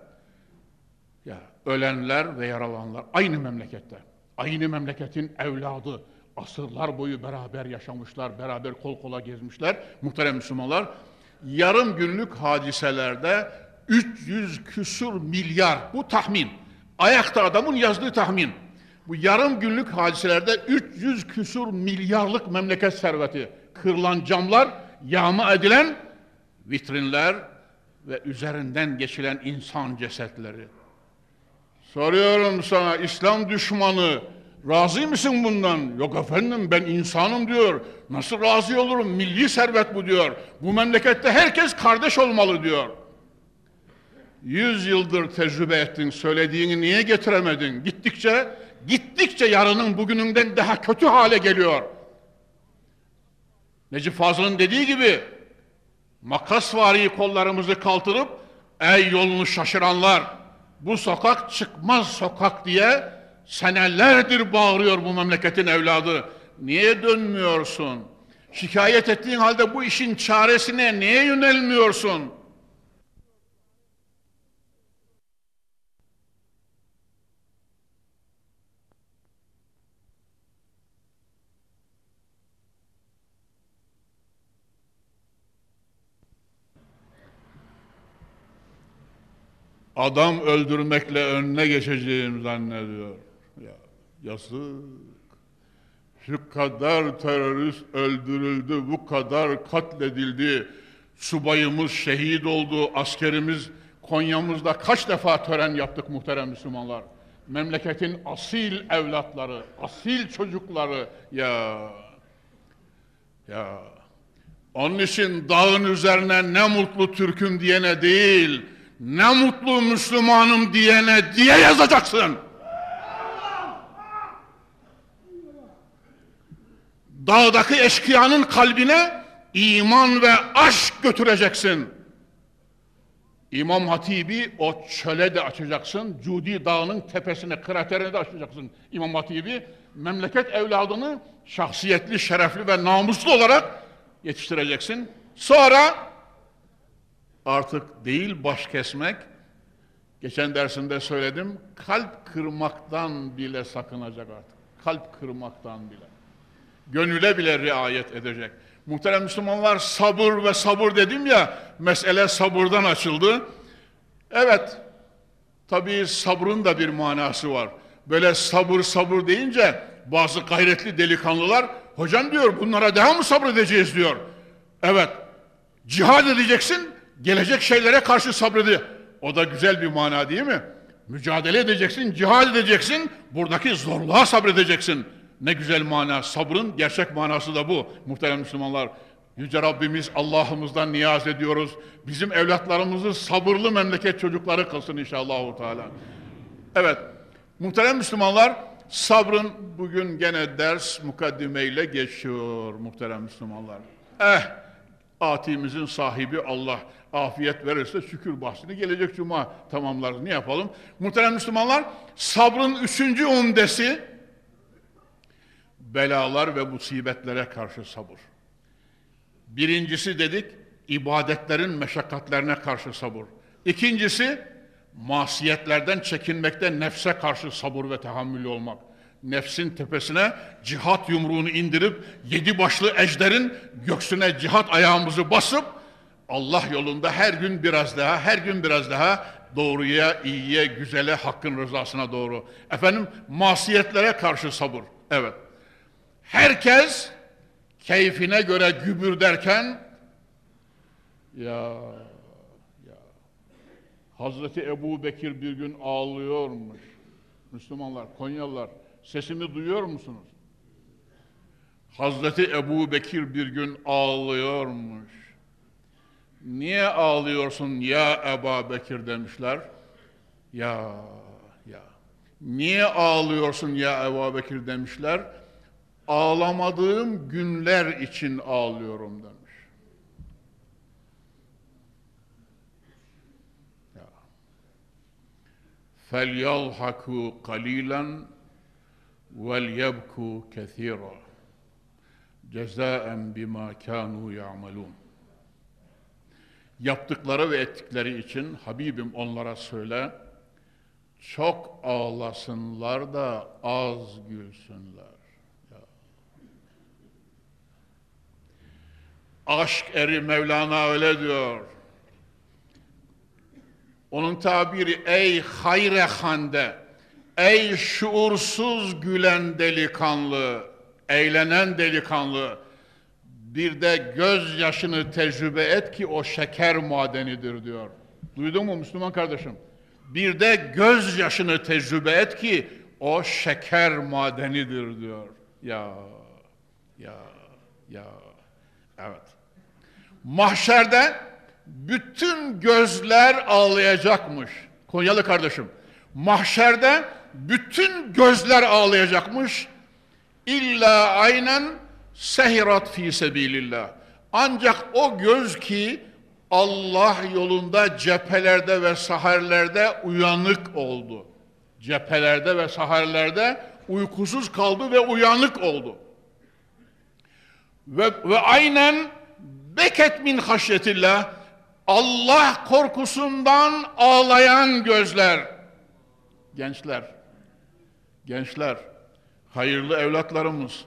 ölenler ve yaralananlar aynı memlekette. Aynı memleketin evladı, Asırlar boyu beraber yaşamışlar, beraber kol kola gezmişler. Muhterem Müslümanlar, yarım günlük hadiselerde 300 küsur milyar, bu tahmin. Ayakta adamın yazdığı tahmin. Bu yarım günlük hadiselerde 300 küsur milyarlık memleket serveti, kırılan camlar, yağma edilen vitrinler ve üzerinden geçilen insan cesetleri. Soruyorum sana İslam düşmanı razı mısın bundan? Yok efendim ben insanım diyor. Nasıl razı olurum? Milli servet bu diyor. Bu memlekette herkes kardeş olmalı diyor. Yüz yıldır tecrübe ettin, söylediğini niye getiremedin? Gittikçe, gittikçe yarının bugününden daha kötü hale geliyor. Necip Fazıl'ın dediği gibi, makasvari kollarımızı kaldırıp, ey yolunu şaşıranlar, bu sokak çıkmaz sokak diye senelerdir bağırıyor bu memleketin evladı. Niye dönmüyorsun? Şikayet ettiğin halde bu işin çaresine niye yönelmiyorsun? Adam öldürmekle önüne geçeceğim zannediyor. Ya yazık. Şu kadar terörist öldürüldü, bu kadar katledildi. Subayımız şehit oldu, askerimiz Konya'mızda kaç defa tören yaptık muhterem Müslümanlar. Memleketin asil evlatları, asil çocukları ya ya onun için dağın üzerine ne mutlu Türk'üm diyene değil, ne mutlu Müslümanım diyene diye yazacaksın. Dağdaki eşkıyanın kalbine iman ve aşk götüreceksin. İmam Hatibi o çöle de açacaksın. Cudi Dağı'nın tepesine, kraterine de açacaksın İmam Hatibi. Memleket evladını şahsiyetli, şerefli ve namuslu olarak yetiştireceksin. Sonra artık değil baş kesmek, geçen dersinde söyledim, kalp kırmaktan bile sakınacak artık. Kalp kırmaktan bile. Gönüle bile riayet edecek. Muhterem Müslümanlar sabır ve sabır dedim ya, mesele sabırdan açıldı. Evet, tabii sabrın da bir manası var. Böyle sabır sabır deyince bazı gayretli delikanlılar, hocam diyor bunlara daha mı sabredeceğiz diyor. Evet, cihad edeceksin, gelecek şeylere karşı sabredi. O da güzel bir mana değil mi? Mücadele edeceksin, cihad edeceksin, buradaki zorluğa sabredeceksin. Ne güzel mana, sabrın gerçek manası da bu muhterem Müslümanlar. Yüce Rabbimiz Allah'ımızdan niyaz ediyoruz. Bizim evlatlarımızı sabırlı memleket çocukları kılsın inşallah. Teala. Evet, muhterem Müslümanlar, sabrın bugün gene ders mukaddimeyle geçiyor muhterem Müslümanlar. Eh, atimizin sahibi Allah afiyet verirse şükür bahsini gelecek cuma tamamlarız. Ne yapalım? Muhterem Müslümanlar, sabrın üçüncü umdesi, belalar ve musibetlere karşı sabır. Birincisi dedik, ibadetlerin meşakkatlerine karşı sabır. İkincisi, masiyetlerden çekinmekte nefse karşı sabır ve tahammül olmak. Nefsin tepesine cihat yumruğunu indirip, yedi başlı ejderin göksüne cihat ayağımızı basıp, Allah yolunda her gün biraz daha, her gün biraz daha doğruya, iyiye, güzele, hakkın rızasına doğru. Efendim, masiyetlere karşı sabır. Evet. Herkes keyfine göre gübür derken ya ya Hazreti Ebu Bekir bir gün ağlıyormuş. Müslümanlar, Konyalılar sesimi duyuyor musunuz? Hazreti Ebu Bekir bir gün ağlıyormuş. Niye ağlıyorsun ya Ebu Bekir demişler. Ya ya. Niye ağlıyorsun ya Ebu Bekir demişler ağlamadığım günler için ağlıyorum demiş. Ya. فَلْيَضْحَكُوا قَلِيلًا وَلْيَبْكُوا كَثِيرًا جَزَاءً بِمَا كَانُوا يَعْمَلُونَ Yaptıkları ve ettikleri için Habibim onlara söyle, çok ağlasınlar da az gülsünler. Ya. Aşk eri Mevlana öyle diyor. Onun tabiri ey hayre hande ey şuursuz gülen delikanlı, eğlenen delikanlı, bir de göz yaşını tecrübe et ki o şeker madenidir diyor. Duydun mu Müslüman kardeşim? Bir de göz yaşını tecrübe et ki o şeker madenidir diyor. Ya, ya, ya. Evet. Mahşerde bütün gözler ağlayacakmış. Konyalı kardeşim. Mahşerde bütün gözler ağlayacakmış. İlla aynen sehirat fi sebilillah. Ancak o göz ki Allah yolunda cephelerde ve saharlerde uyanık oldu. Cephelerde ve saharlerde uykusuz kaldı ve uyanık oldu. Ve, ve aynen beket min haşyetillah Allah korkusundan ağlayan gözler. Gençler, gençler, hayırlı evlatlarımız,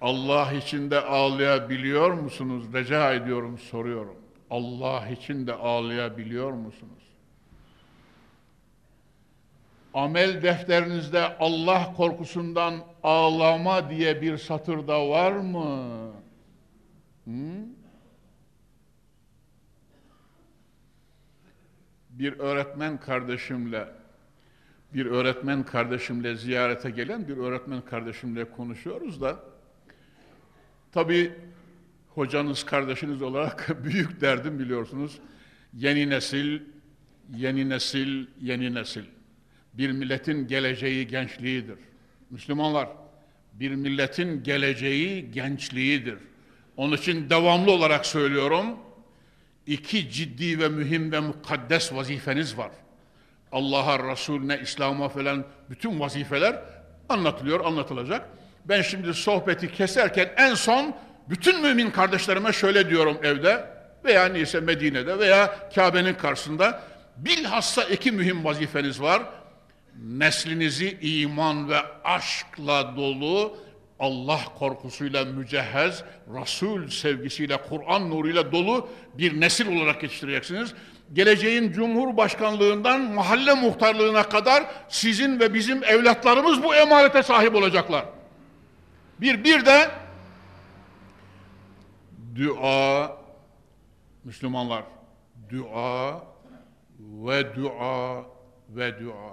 Allah için de ağlayabiliyor musunuz? Rica ediyorum, soruyorum. Allah için de ağlayabiliyor musunuz? Amel defterinizde Allah korkusundan ağlama diye bir satırda var mı? Hı? Bir öğretmen kardeşimle bir öğretmen kardeşimle ziyarete gelen bir öğretmen kardeşimle konuşuyoruz da tabii hocanız, kardeşiniz olarak büyük derdim biliyorsunuz. Yeni nesil, yeni nesil, yeni nesil. Bir milletin geleceği gençliğidir. Müslümanlar, bir milletin geleceği gençliğidir. Onun için devamlı olarak söylüyorum, iki ciddi ve mühim ve mukaddes vazifeniz var. Allah'a, Resulüne, İslam'a falan bütün vazifeler anlatılıyor, anlatılacak. Ben şimdi sohbeti keserken en son bütün mümin kardeşlerime şöyle diyorum evde veya neyse Medine'de veya Kabe'nin karşısında bilhassa iki mühim vazifeniz var. Neslinizi iman ve aşkla dolu, Allah korkusuyla mücehhez, Resul sevgisiyle, Kur'an nuruyla dolu bir nesil olarak yetiştireceksiniz. Geleceğin Cumhurbaşkanlığından mahalle muhtarlığına kadar sizin ve bizim evlatlarımız bu emanete sahip olacaklar. Bir, bir de dua, Müslümanlar, dua ve dua ve dua.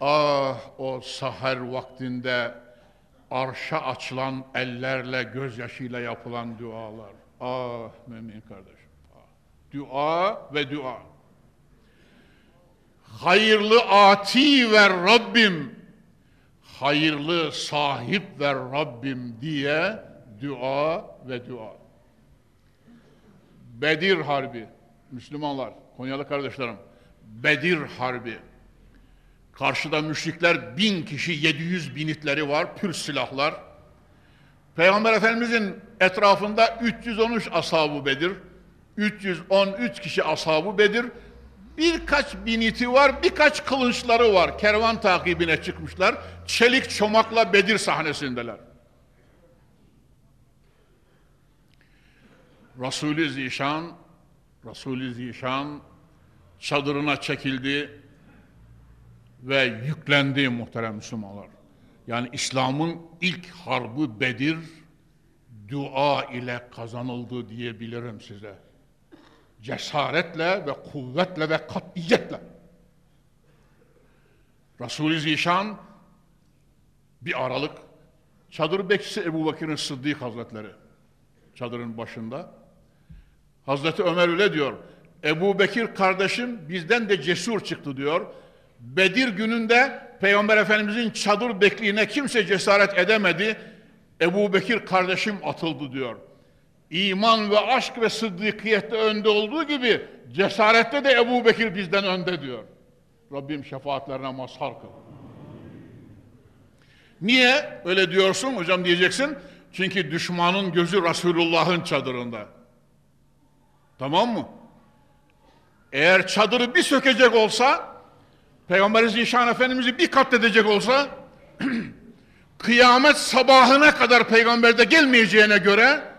Ah o sahar vaktinde arşa açılan ellerle, gözyaşıyla yapılan dualar. Ah mümin kardeşim. Dua ve dua. Hayırlı ati ver Rabbim, hayırlı sahip ver Rabbim diye dua ve dua. Bedir Harbi, Müslümanlar, Konyalı kardeşlerim, Bedir Harbi. Karşıda müşrikler bin kişi, 700 binitleri var, pür silahlar. Peygamber Efendimizin etrafında 313 ashabı Bedir, 313 kişi ashabı Bedir, birkaç biniti var, birkaç kılınçları var. Kervan takibine çıkmışlar, çelik çomakla Bedir sahnesindeler. Resulü Zişan, Resulü Zişan çadırına çekildi ve yüklendi muhterem Müslümanlar. Yani İslam'ın ilk harbi Bedir dua ile kazanıldı diyebilirim size. Cesaretle ve kuvvetle ve katiyetle. Resulü Zişan bir aralık çadır bekçisi Ebu Bakır'ın Sıddık Hazretleri çadırın başında Hazreti Ömer öyle diyor. Ebu Bekir kardeşim bizden de cesur çıktı diyor. Bedir gününde Peygamber Efendimizin çadır bekliğine kimse cesaret edemedi. Ebu Bekir kardeşim atıldı diyor. İman ve aşk ve sıddıkiyette önde olduğu gibi cesarette de Ebu Bekir bizden önde diyor. Rabbim şefaatlerine mazhar kıl. Niye öyle diyorsun hocam diyeceksin? Çünkü düşmanın gözü Resulullah'ın çadırında. Tamam mı? Eğer çadırı bir sökecek olsa, Peygamber Zişan Efendimiz'i bir katledecek olsa, kıyamet sabahına kadar peygamberde gelmeyeceğine göre,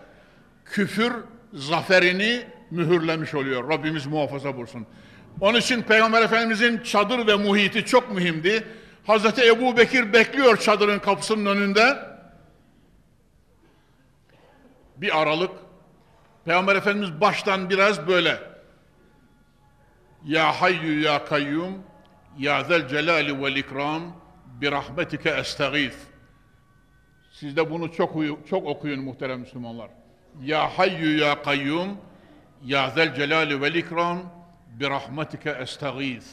küfür zaferini mühürlemiş oluyor. Rabbimiz muhafaza bulsun. Onun için Peygamber Efendimizin çadır ve muhiti çok mühimdi. Hazreti Ebu Bekir bekliyor çadırın kapısının önünde. Bir aralık. Peygamber Efendimiz baştan biraz böyle. Ya hayyu ya kayyum ya zel celali vel ikram bi rahmetike estağith. Siz de bunu çok çok okuyun muhterem Müslümanlar. Ya hayyu ya kayyum ya zel celali vel ikram bi rahmetike estağith.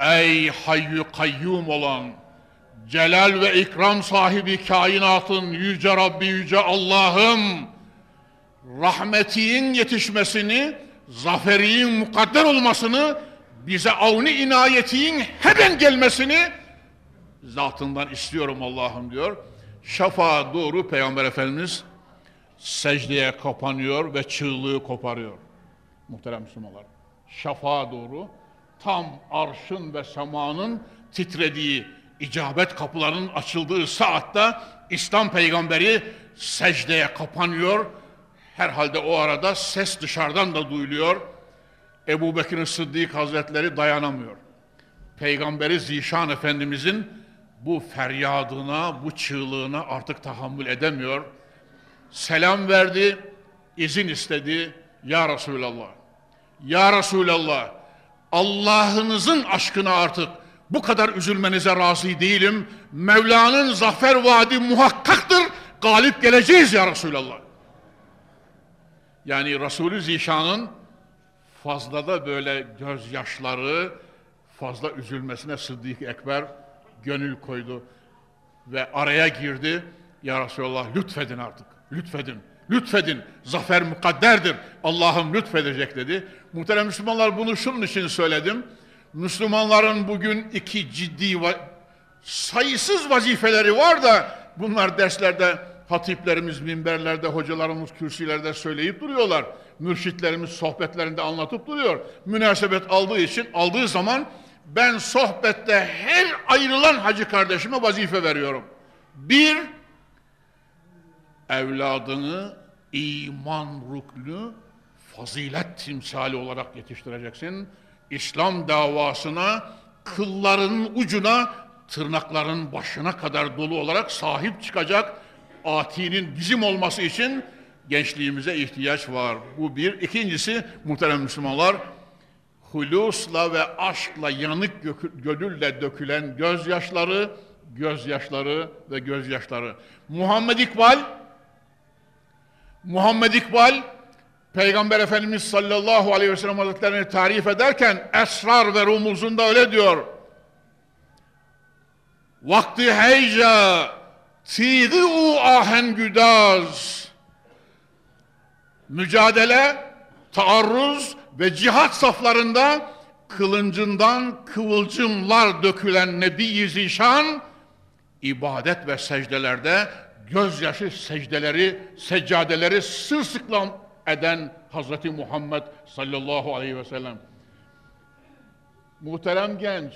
Ey hayyu kayyum olan celal ve ikram sahibi kainatın yüce Rabbi yüce Allah'ım rahmetin yetişmesini zaferiyin mukadder olmasını bize avni inayetin hemen gelmesini zatından istiyorum Allah'ım diyor. Şafağa doğru Peygamber Efendimiz secdeye kapanıyor ve çığlığı koparıyor. Muhterem Müslümanlar. Şafağa doğru tam arşın ve semanın titrediği, icabet kapılarının açıldığı saatte İslam peygamberi secdeye kapanıyor. Herhalde o arada ses dışarıdan da duyuluyor. Ebu Bekir'in Sıddık Hazretleri dayanamıyor. Peygamberi Zişan Efendimizin bu feryadına, bu çığlığına artık tahammül edemiyor. Selam verdi, izin istedi. Ya Resulallah, Ya Resulallah, Allah'ınızın aşkına artık bu kadar üzülmenize razı değilim. Mevla'nın zafer vaadi muhakkaktır. Galip geleceğiz ya Resulallah. Yani Resulü Zişan'ın fazla da böyle gözyaşları, fazla üzülmesine Sıddık Ekber gönül koydu. Ve araya girdi. Ya Resulallah lütfedin artık, lütfedin, lütfedin. Zafer mukadderdir. Allah'ım lütfedecek dedi. Muhterem Müslümanlar bunu şunun için söyledim. Müslümanların bugün iki ciddi sayısız vazifeleri var da bunlar derslerde hatiplerimiz minberlerde, hocalarımız kürsülerde söyleyip duruyorlar. Mürşitlerimiz sohbetlerinde anlatıp duruyor. Münasebet aldığı için aldığı zaman ben sohbette her ayrılan hacı kardeşime vazife veriyorum. Bir, evladını iman ruknu, fazilet timsali olarak yetiştireceksin. İslam davasına kılların ucuna, tırnakların başına kadar dolu olarak sahip çıkacak atinin bizim olması için gençliğimize ihtiyaç var. Bu bir. İkincisi muhterem Müslümanlar, hulusla ve aşkla yanık gönülle dökülen gözyaşları, gözyaşları ve gözyaşları. Muhammed İkbal, Muhammed İkbal, Peygamber Efendimiz sallallahu aleyhi ve sellem hazretlerini tarif ederken esrar ve rumuzunda öyle diyor. Vakti heyca tiği u ahen güdaz mücadele, taarruz ve cihat saflarında kılıncından kıvılcımlar dökülen Nebi-i ibadet ve secdelerde gözyaşı secdeleri, seccadeleri sırsıklam eden Hazreti Muhammed sallallahu aleyhi ve sellem. Muhterem genç,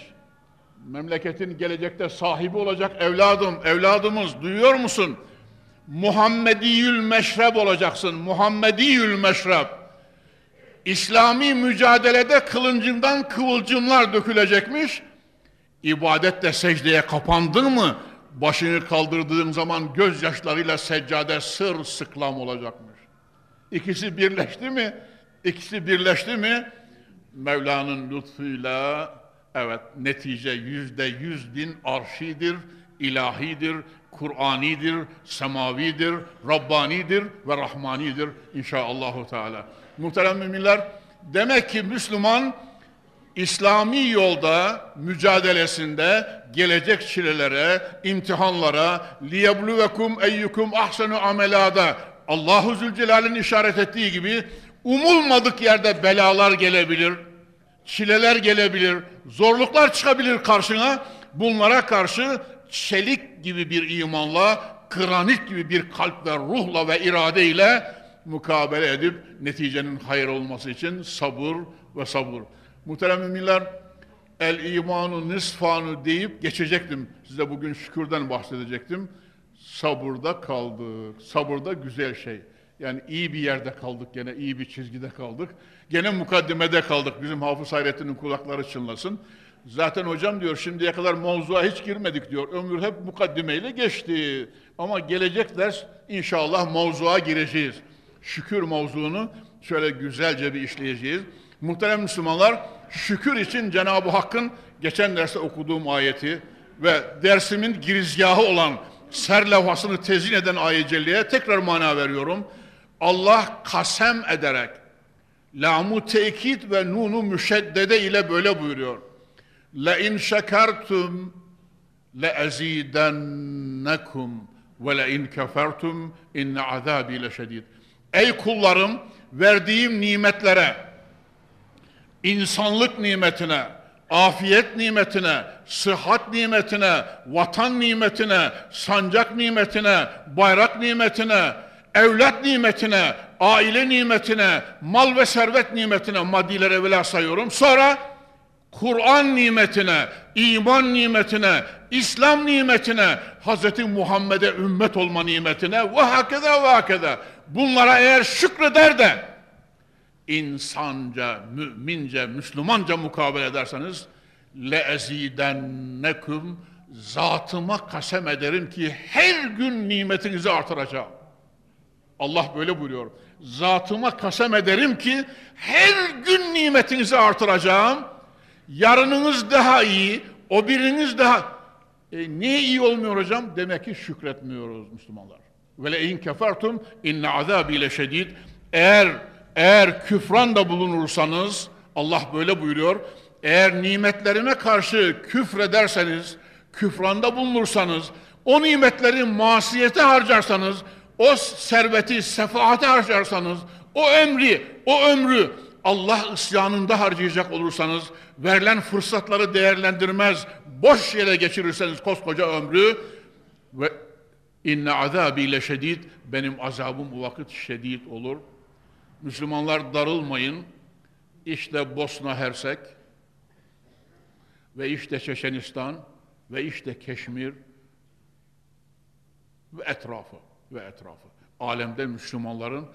memleketin gelecekte sahibi olacak evladım, evladımız duyuyor musun? Muhammediyül meşrep olacaksın. Muhammediyül meşrep. İslami mücadelede kılıncından kıvılcımlar dökülecekmiş. İbadette secdeye kapandın mı? Başını kaldırdığın zaman gözyaşlarıyla seccade sır sıklam olacakmış. İkisi birleşti mi? İkisi birleşti mi? Mevla'nın lütfuyla evet netice yüzde yüz bin arşidir, ilahidir, Kur'anidir, semavidir, Rabbanidir ve Rahmanidir inşallahü teala. Muhterem müminler, demek ki Müslüman İslami yolda mücadelesinde gelecek çilelere, imtihanlara, liyebluvekum eyyukum ahsenu amelada Allahu Zülcelal'in işaret ettiği gibi umulmadık yerde belalar gelebilir, çileler gelebilir, zorluklar çıkabilir karşına. Bunlara karşı çelik gibi bir imanla, granit gibi bir kalp ve ruhla ve iradeyle mukabele edip neticenin hayır olması için sabır ve sabır. Muhterem müminler, el imanu nisfanu deyip geçecektim. Size bugün şükürden bahsedecektim. Sabırda kaldık. Sabırda güzel şey. Yani iyi bir yerde kaldık gene, iyi bir çizgide kaldık. Gene mukaddimede kaldık. Bizim Hafız Hayrettin'in kulakları çınlasın. Zaten hocam diyor şimdiye kadar mevzuya hiç girmedik diyor. Ömür hep mukaddimeyle geçti. Ama gelecek ders inşallah mevzuya gireceğiz. Şükür mevzunu şöyle güzelce bir işleyeceğiz. Muhterem Müslümanlar, şükür için Cenab-ı Hakk'ın geçen derste okuduğum ayeti ve dersimin girizgahı olan serlevhasını tezin eden ayet celleye tekrar mana veriyorum. Allah kasem ederek lamu tekit ve nunu müşeddede ile böyle buyuruyor. Le in şekertum le ezidennekum ve le in kefertum inne azabi leşedid. Ey kullarım verdiğim nimetlere insanlık nimetine, afiyet nimetine, sıhhat nimetine, vatan nimetine, sancak nimetine, bayrak nimetine, evlat nimetine, aile nimetine, mal ve servet nimetine maddiler evvela sayıyorum. Sonra Kur'an nimetine, iman nimetine, İslam nimetine, Hz. Muhammed'e ümmet olma nimetine ve hakeda ve hakeda. Bunlara eğer şükreder de insanca, mümince, Müslümanca mukabele ederseniz le ezidennekum zatıma kasem ederim ki her gün nimetinizi artıracağım. Allah böyle buyuruyor. Zatıma kasem ederim ki her gün nimetinizi artıracağım. Yarınınız daha iyi, o biriniz daha... E, niye iyi olmuyor hocam? Demek ki şükretmiyoruz Müslümanlar. Ve le in kefertum inne azabi leşedid. Eğer eğer küfran da bulunursanız Allah böyle buyuruyor. Eğer nimetlerime karşı küfrederseniz, küfranda bulunursanız, o nimetleri masiyete harcarsanız, o serveti sefaate harcarsanız, o emri, o ömrü Allah isyanında harcayacak olursanız, verilen fırsatları değerlendirmez, boş yere geçirirseniz koskoca ömrü ve inne azabi şedid benim azabım bu vakit şedid olur. Müslümanlar darılmayın. İşte Bosna Hersek ve işte Çeçenistan ve işte Keşmir ve etrafı ve etrafı. Alemde Müslümanların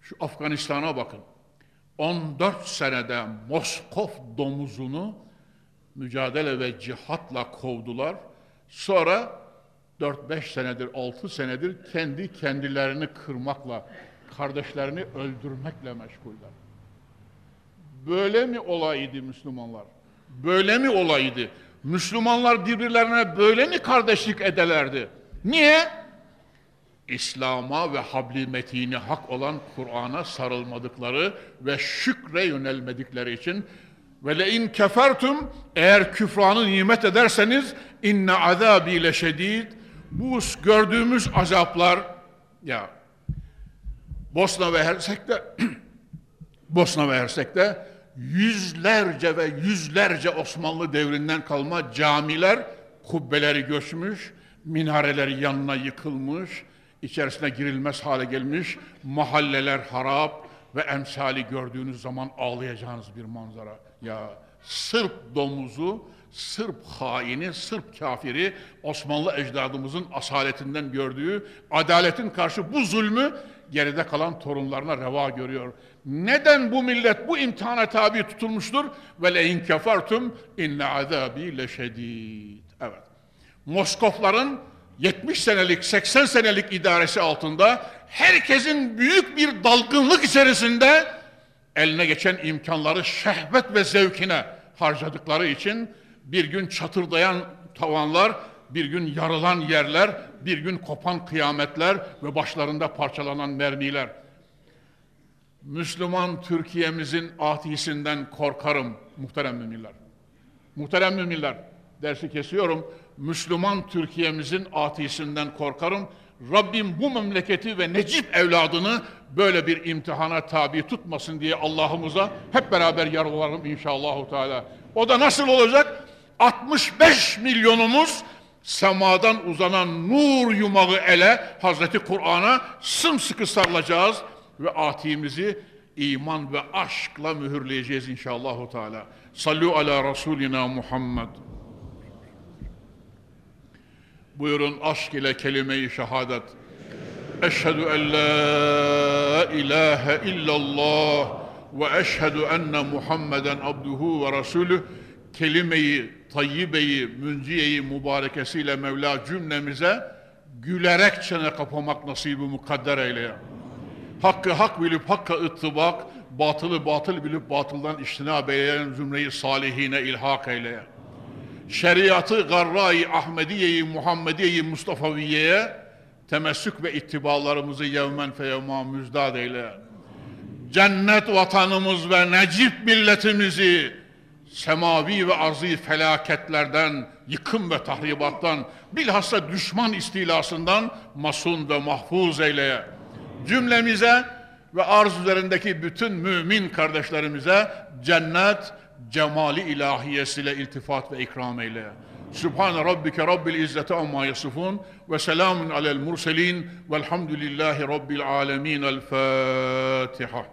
şu Afganistan'a bakın. 14 senede Moskov domuzunu mücadele ve cihatla kovdular. Sonra 4-5 senedir, 6 senedir kendi kendilerini kırmakla, kardeşlerini öldürmekle meşguller. Böyle mi olaydı Müslümanlar? Böyle mi olaydı? Müslümanlar birbirlerine böyle mi kardeşlik ederlerdi? Niye? İslam'a ve habli metini hak olan Kur'an'a sarılmadıkları ve şükre yönelmedikleri için ve le in kefertum eğer küfranı nimet ederseniz inne azabi leşedid bu gördüğümüz azaplar ya Bosna ve Hersek'te Bosna ve Hersek'te yüzlerce ve yüzlerce Osmanlı devrinden kalma camiler kubbeleri göçmüş, minareleri yanına yıkılmış, içerisine girilmez hale gelmiş, mahalleler harap ve emsali gördüğünüz zaman ağlayacağınız bir manzara. Ya Sırp domuzu, Sırp haini, Sırp kafiri Osmanlı ecdadımızın asaletinden gördüğü adaletin karşı bu zulmü geride kalan torunlarına reva görüyor. Neden bu millet bu imtihana tabi tutulmuştur? Ve le in kefertum inne azabi leşedid. Evet. Moskofların 70 senelik, 80 senelik idaresi altında herkesin büyük bir dalgınlık içerisinde eline geçen imkanları şehvet ve zevkine harcadıkları için bir gün çatırdayan tavanlar, bir gün yarılan yerler, bir gün kopan kıyametler ve başlarında parçalanan mermiler. Müslüman Türkiye'mizin atisinden korkarım muhterem müminler. Muhterem müminler, dersi kesiyorum. Müslüman Türkiye'mizin atisinden korkarım. Rabbim bu memleketi ve Necip evladını böyle bir imtihana tabi tutmasın diye Allah'ımıza hep beraber yalvaralım inşallah. O da nasıl olacak? 65 milyonumuz semadan uzanan nur yumağı ele Hazreti Kur'an'a sımsıkı sarılacağız ve atimizi iman ve aşkla mühürleyeceğiz inşallah. Teala. Sallu ala Resulina Muhammed. Buyurun aşk ile kelime-i şehadet. Eşhedü en la ilahe illallah ve eşhedü enne Muhammeden abduhu ve rasulü kelimeyi, tayyibeyi, münciyeyi mübarekesiyle Mevla cümlemize gülerek çene kapamak nasibi mukadder eyle. Hakkı hak bilip hakka ıttibak, batılı batıl bilip batıldan iştinab eyleyen zümreyi salihine ilhak eyle. Şeriatı garra-i Ahmediye-i Muhammediye-i Mustafaviye'ye temessük ve ittibalarımızı yevmen feyevma müzdad eyle. Cennet vatanımız ve necip milletimizi semavi ve arzi felaketlerden, yıkım ve tahribattan, bilhassa düşman istilasından masun ve mahfuz eyle. Cümlemize ve arz üzerindeki bütün mümin kardeşlerimize cennet, cemali ilahiyesiyle iltifat ve ikram eyle. Sübhane Rabbike Rabbil İzzeti amma yasifun ve selamun alel murselin velhamdülillahi Rabbil alemin. El Fatiha.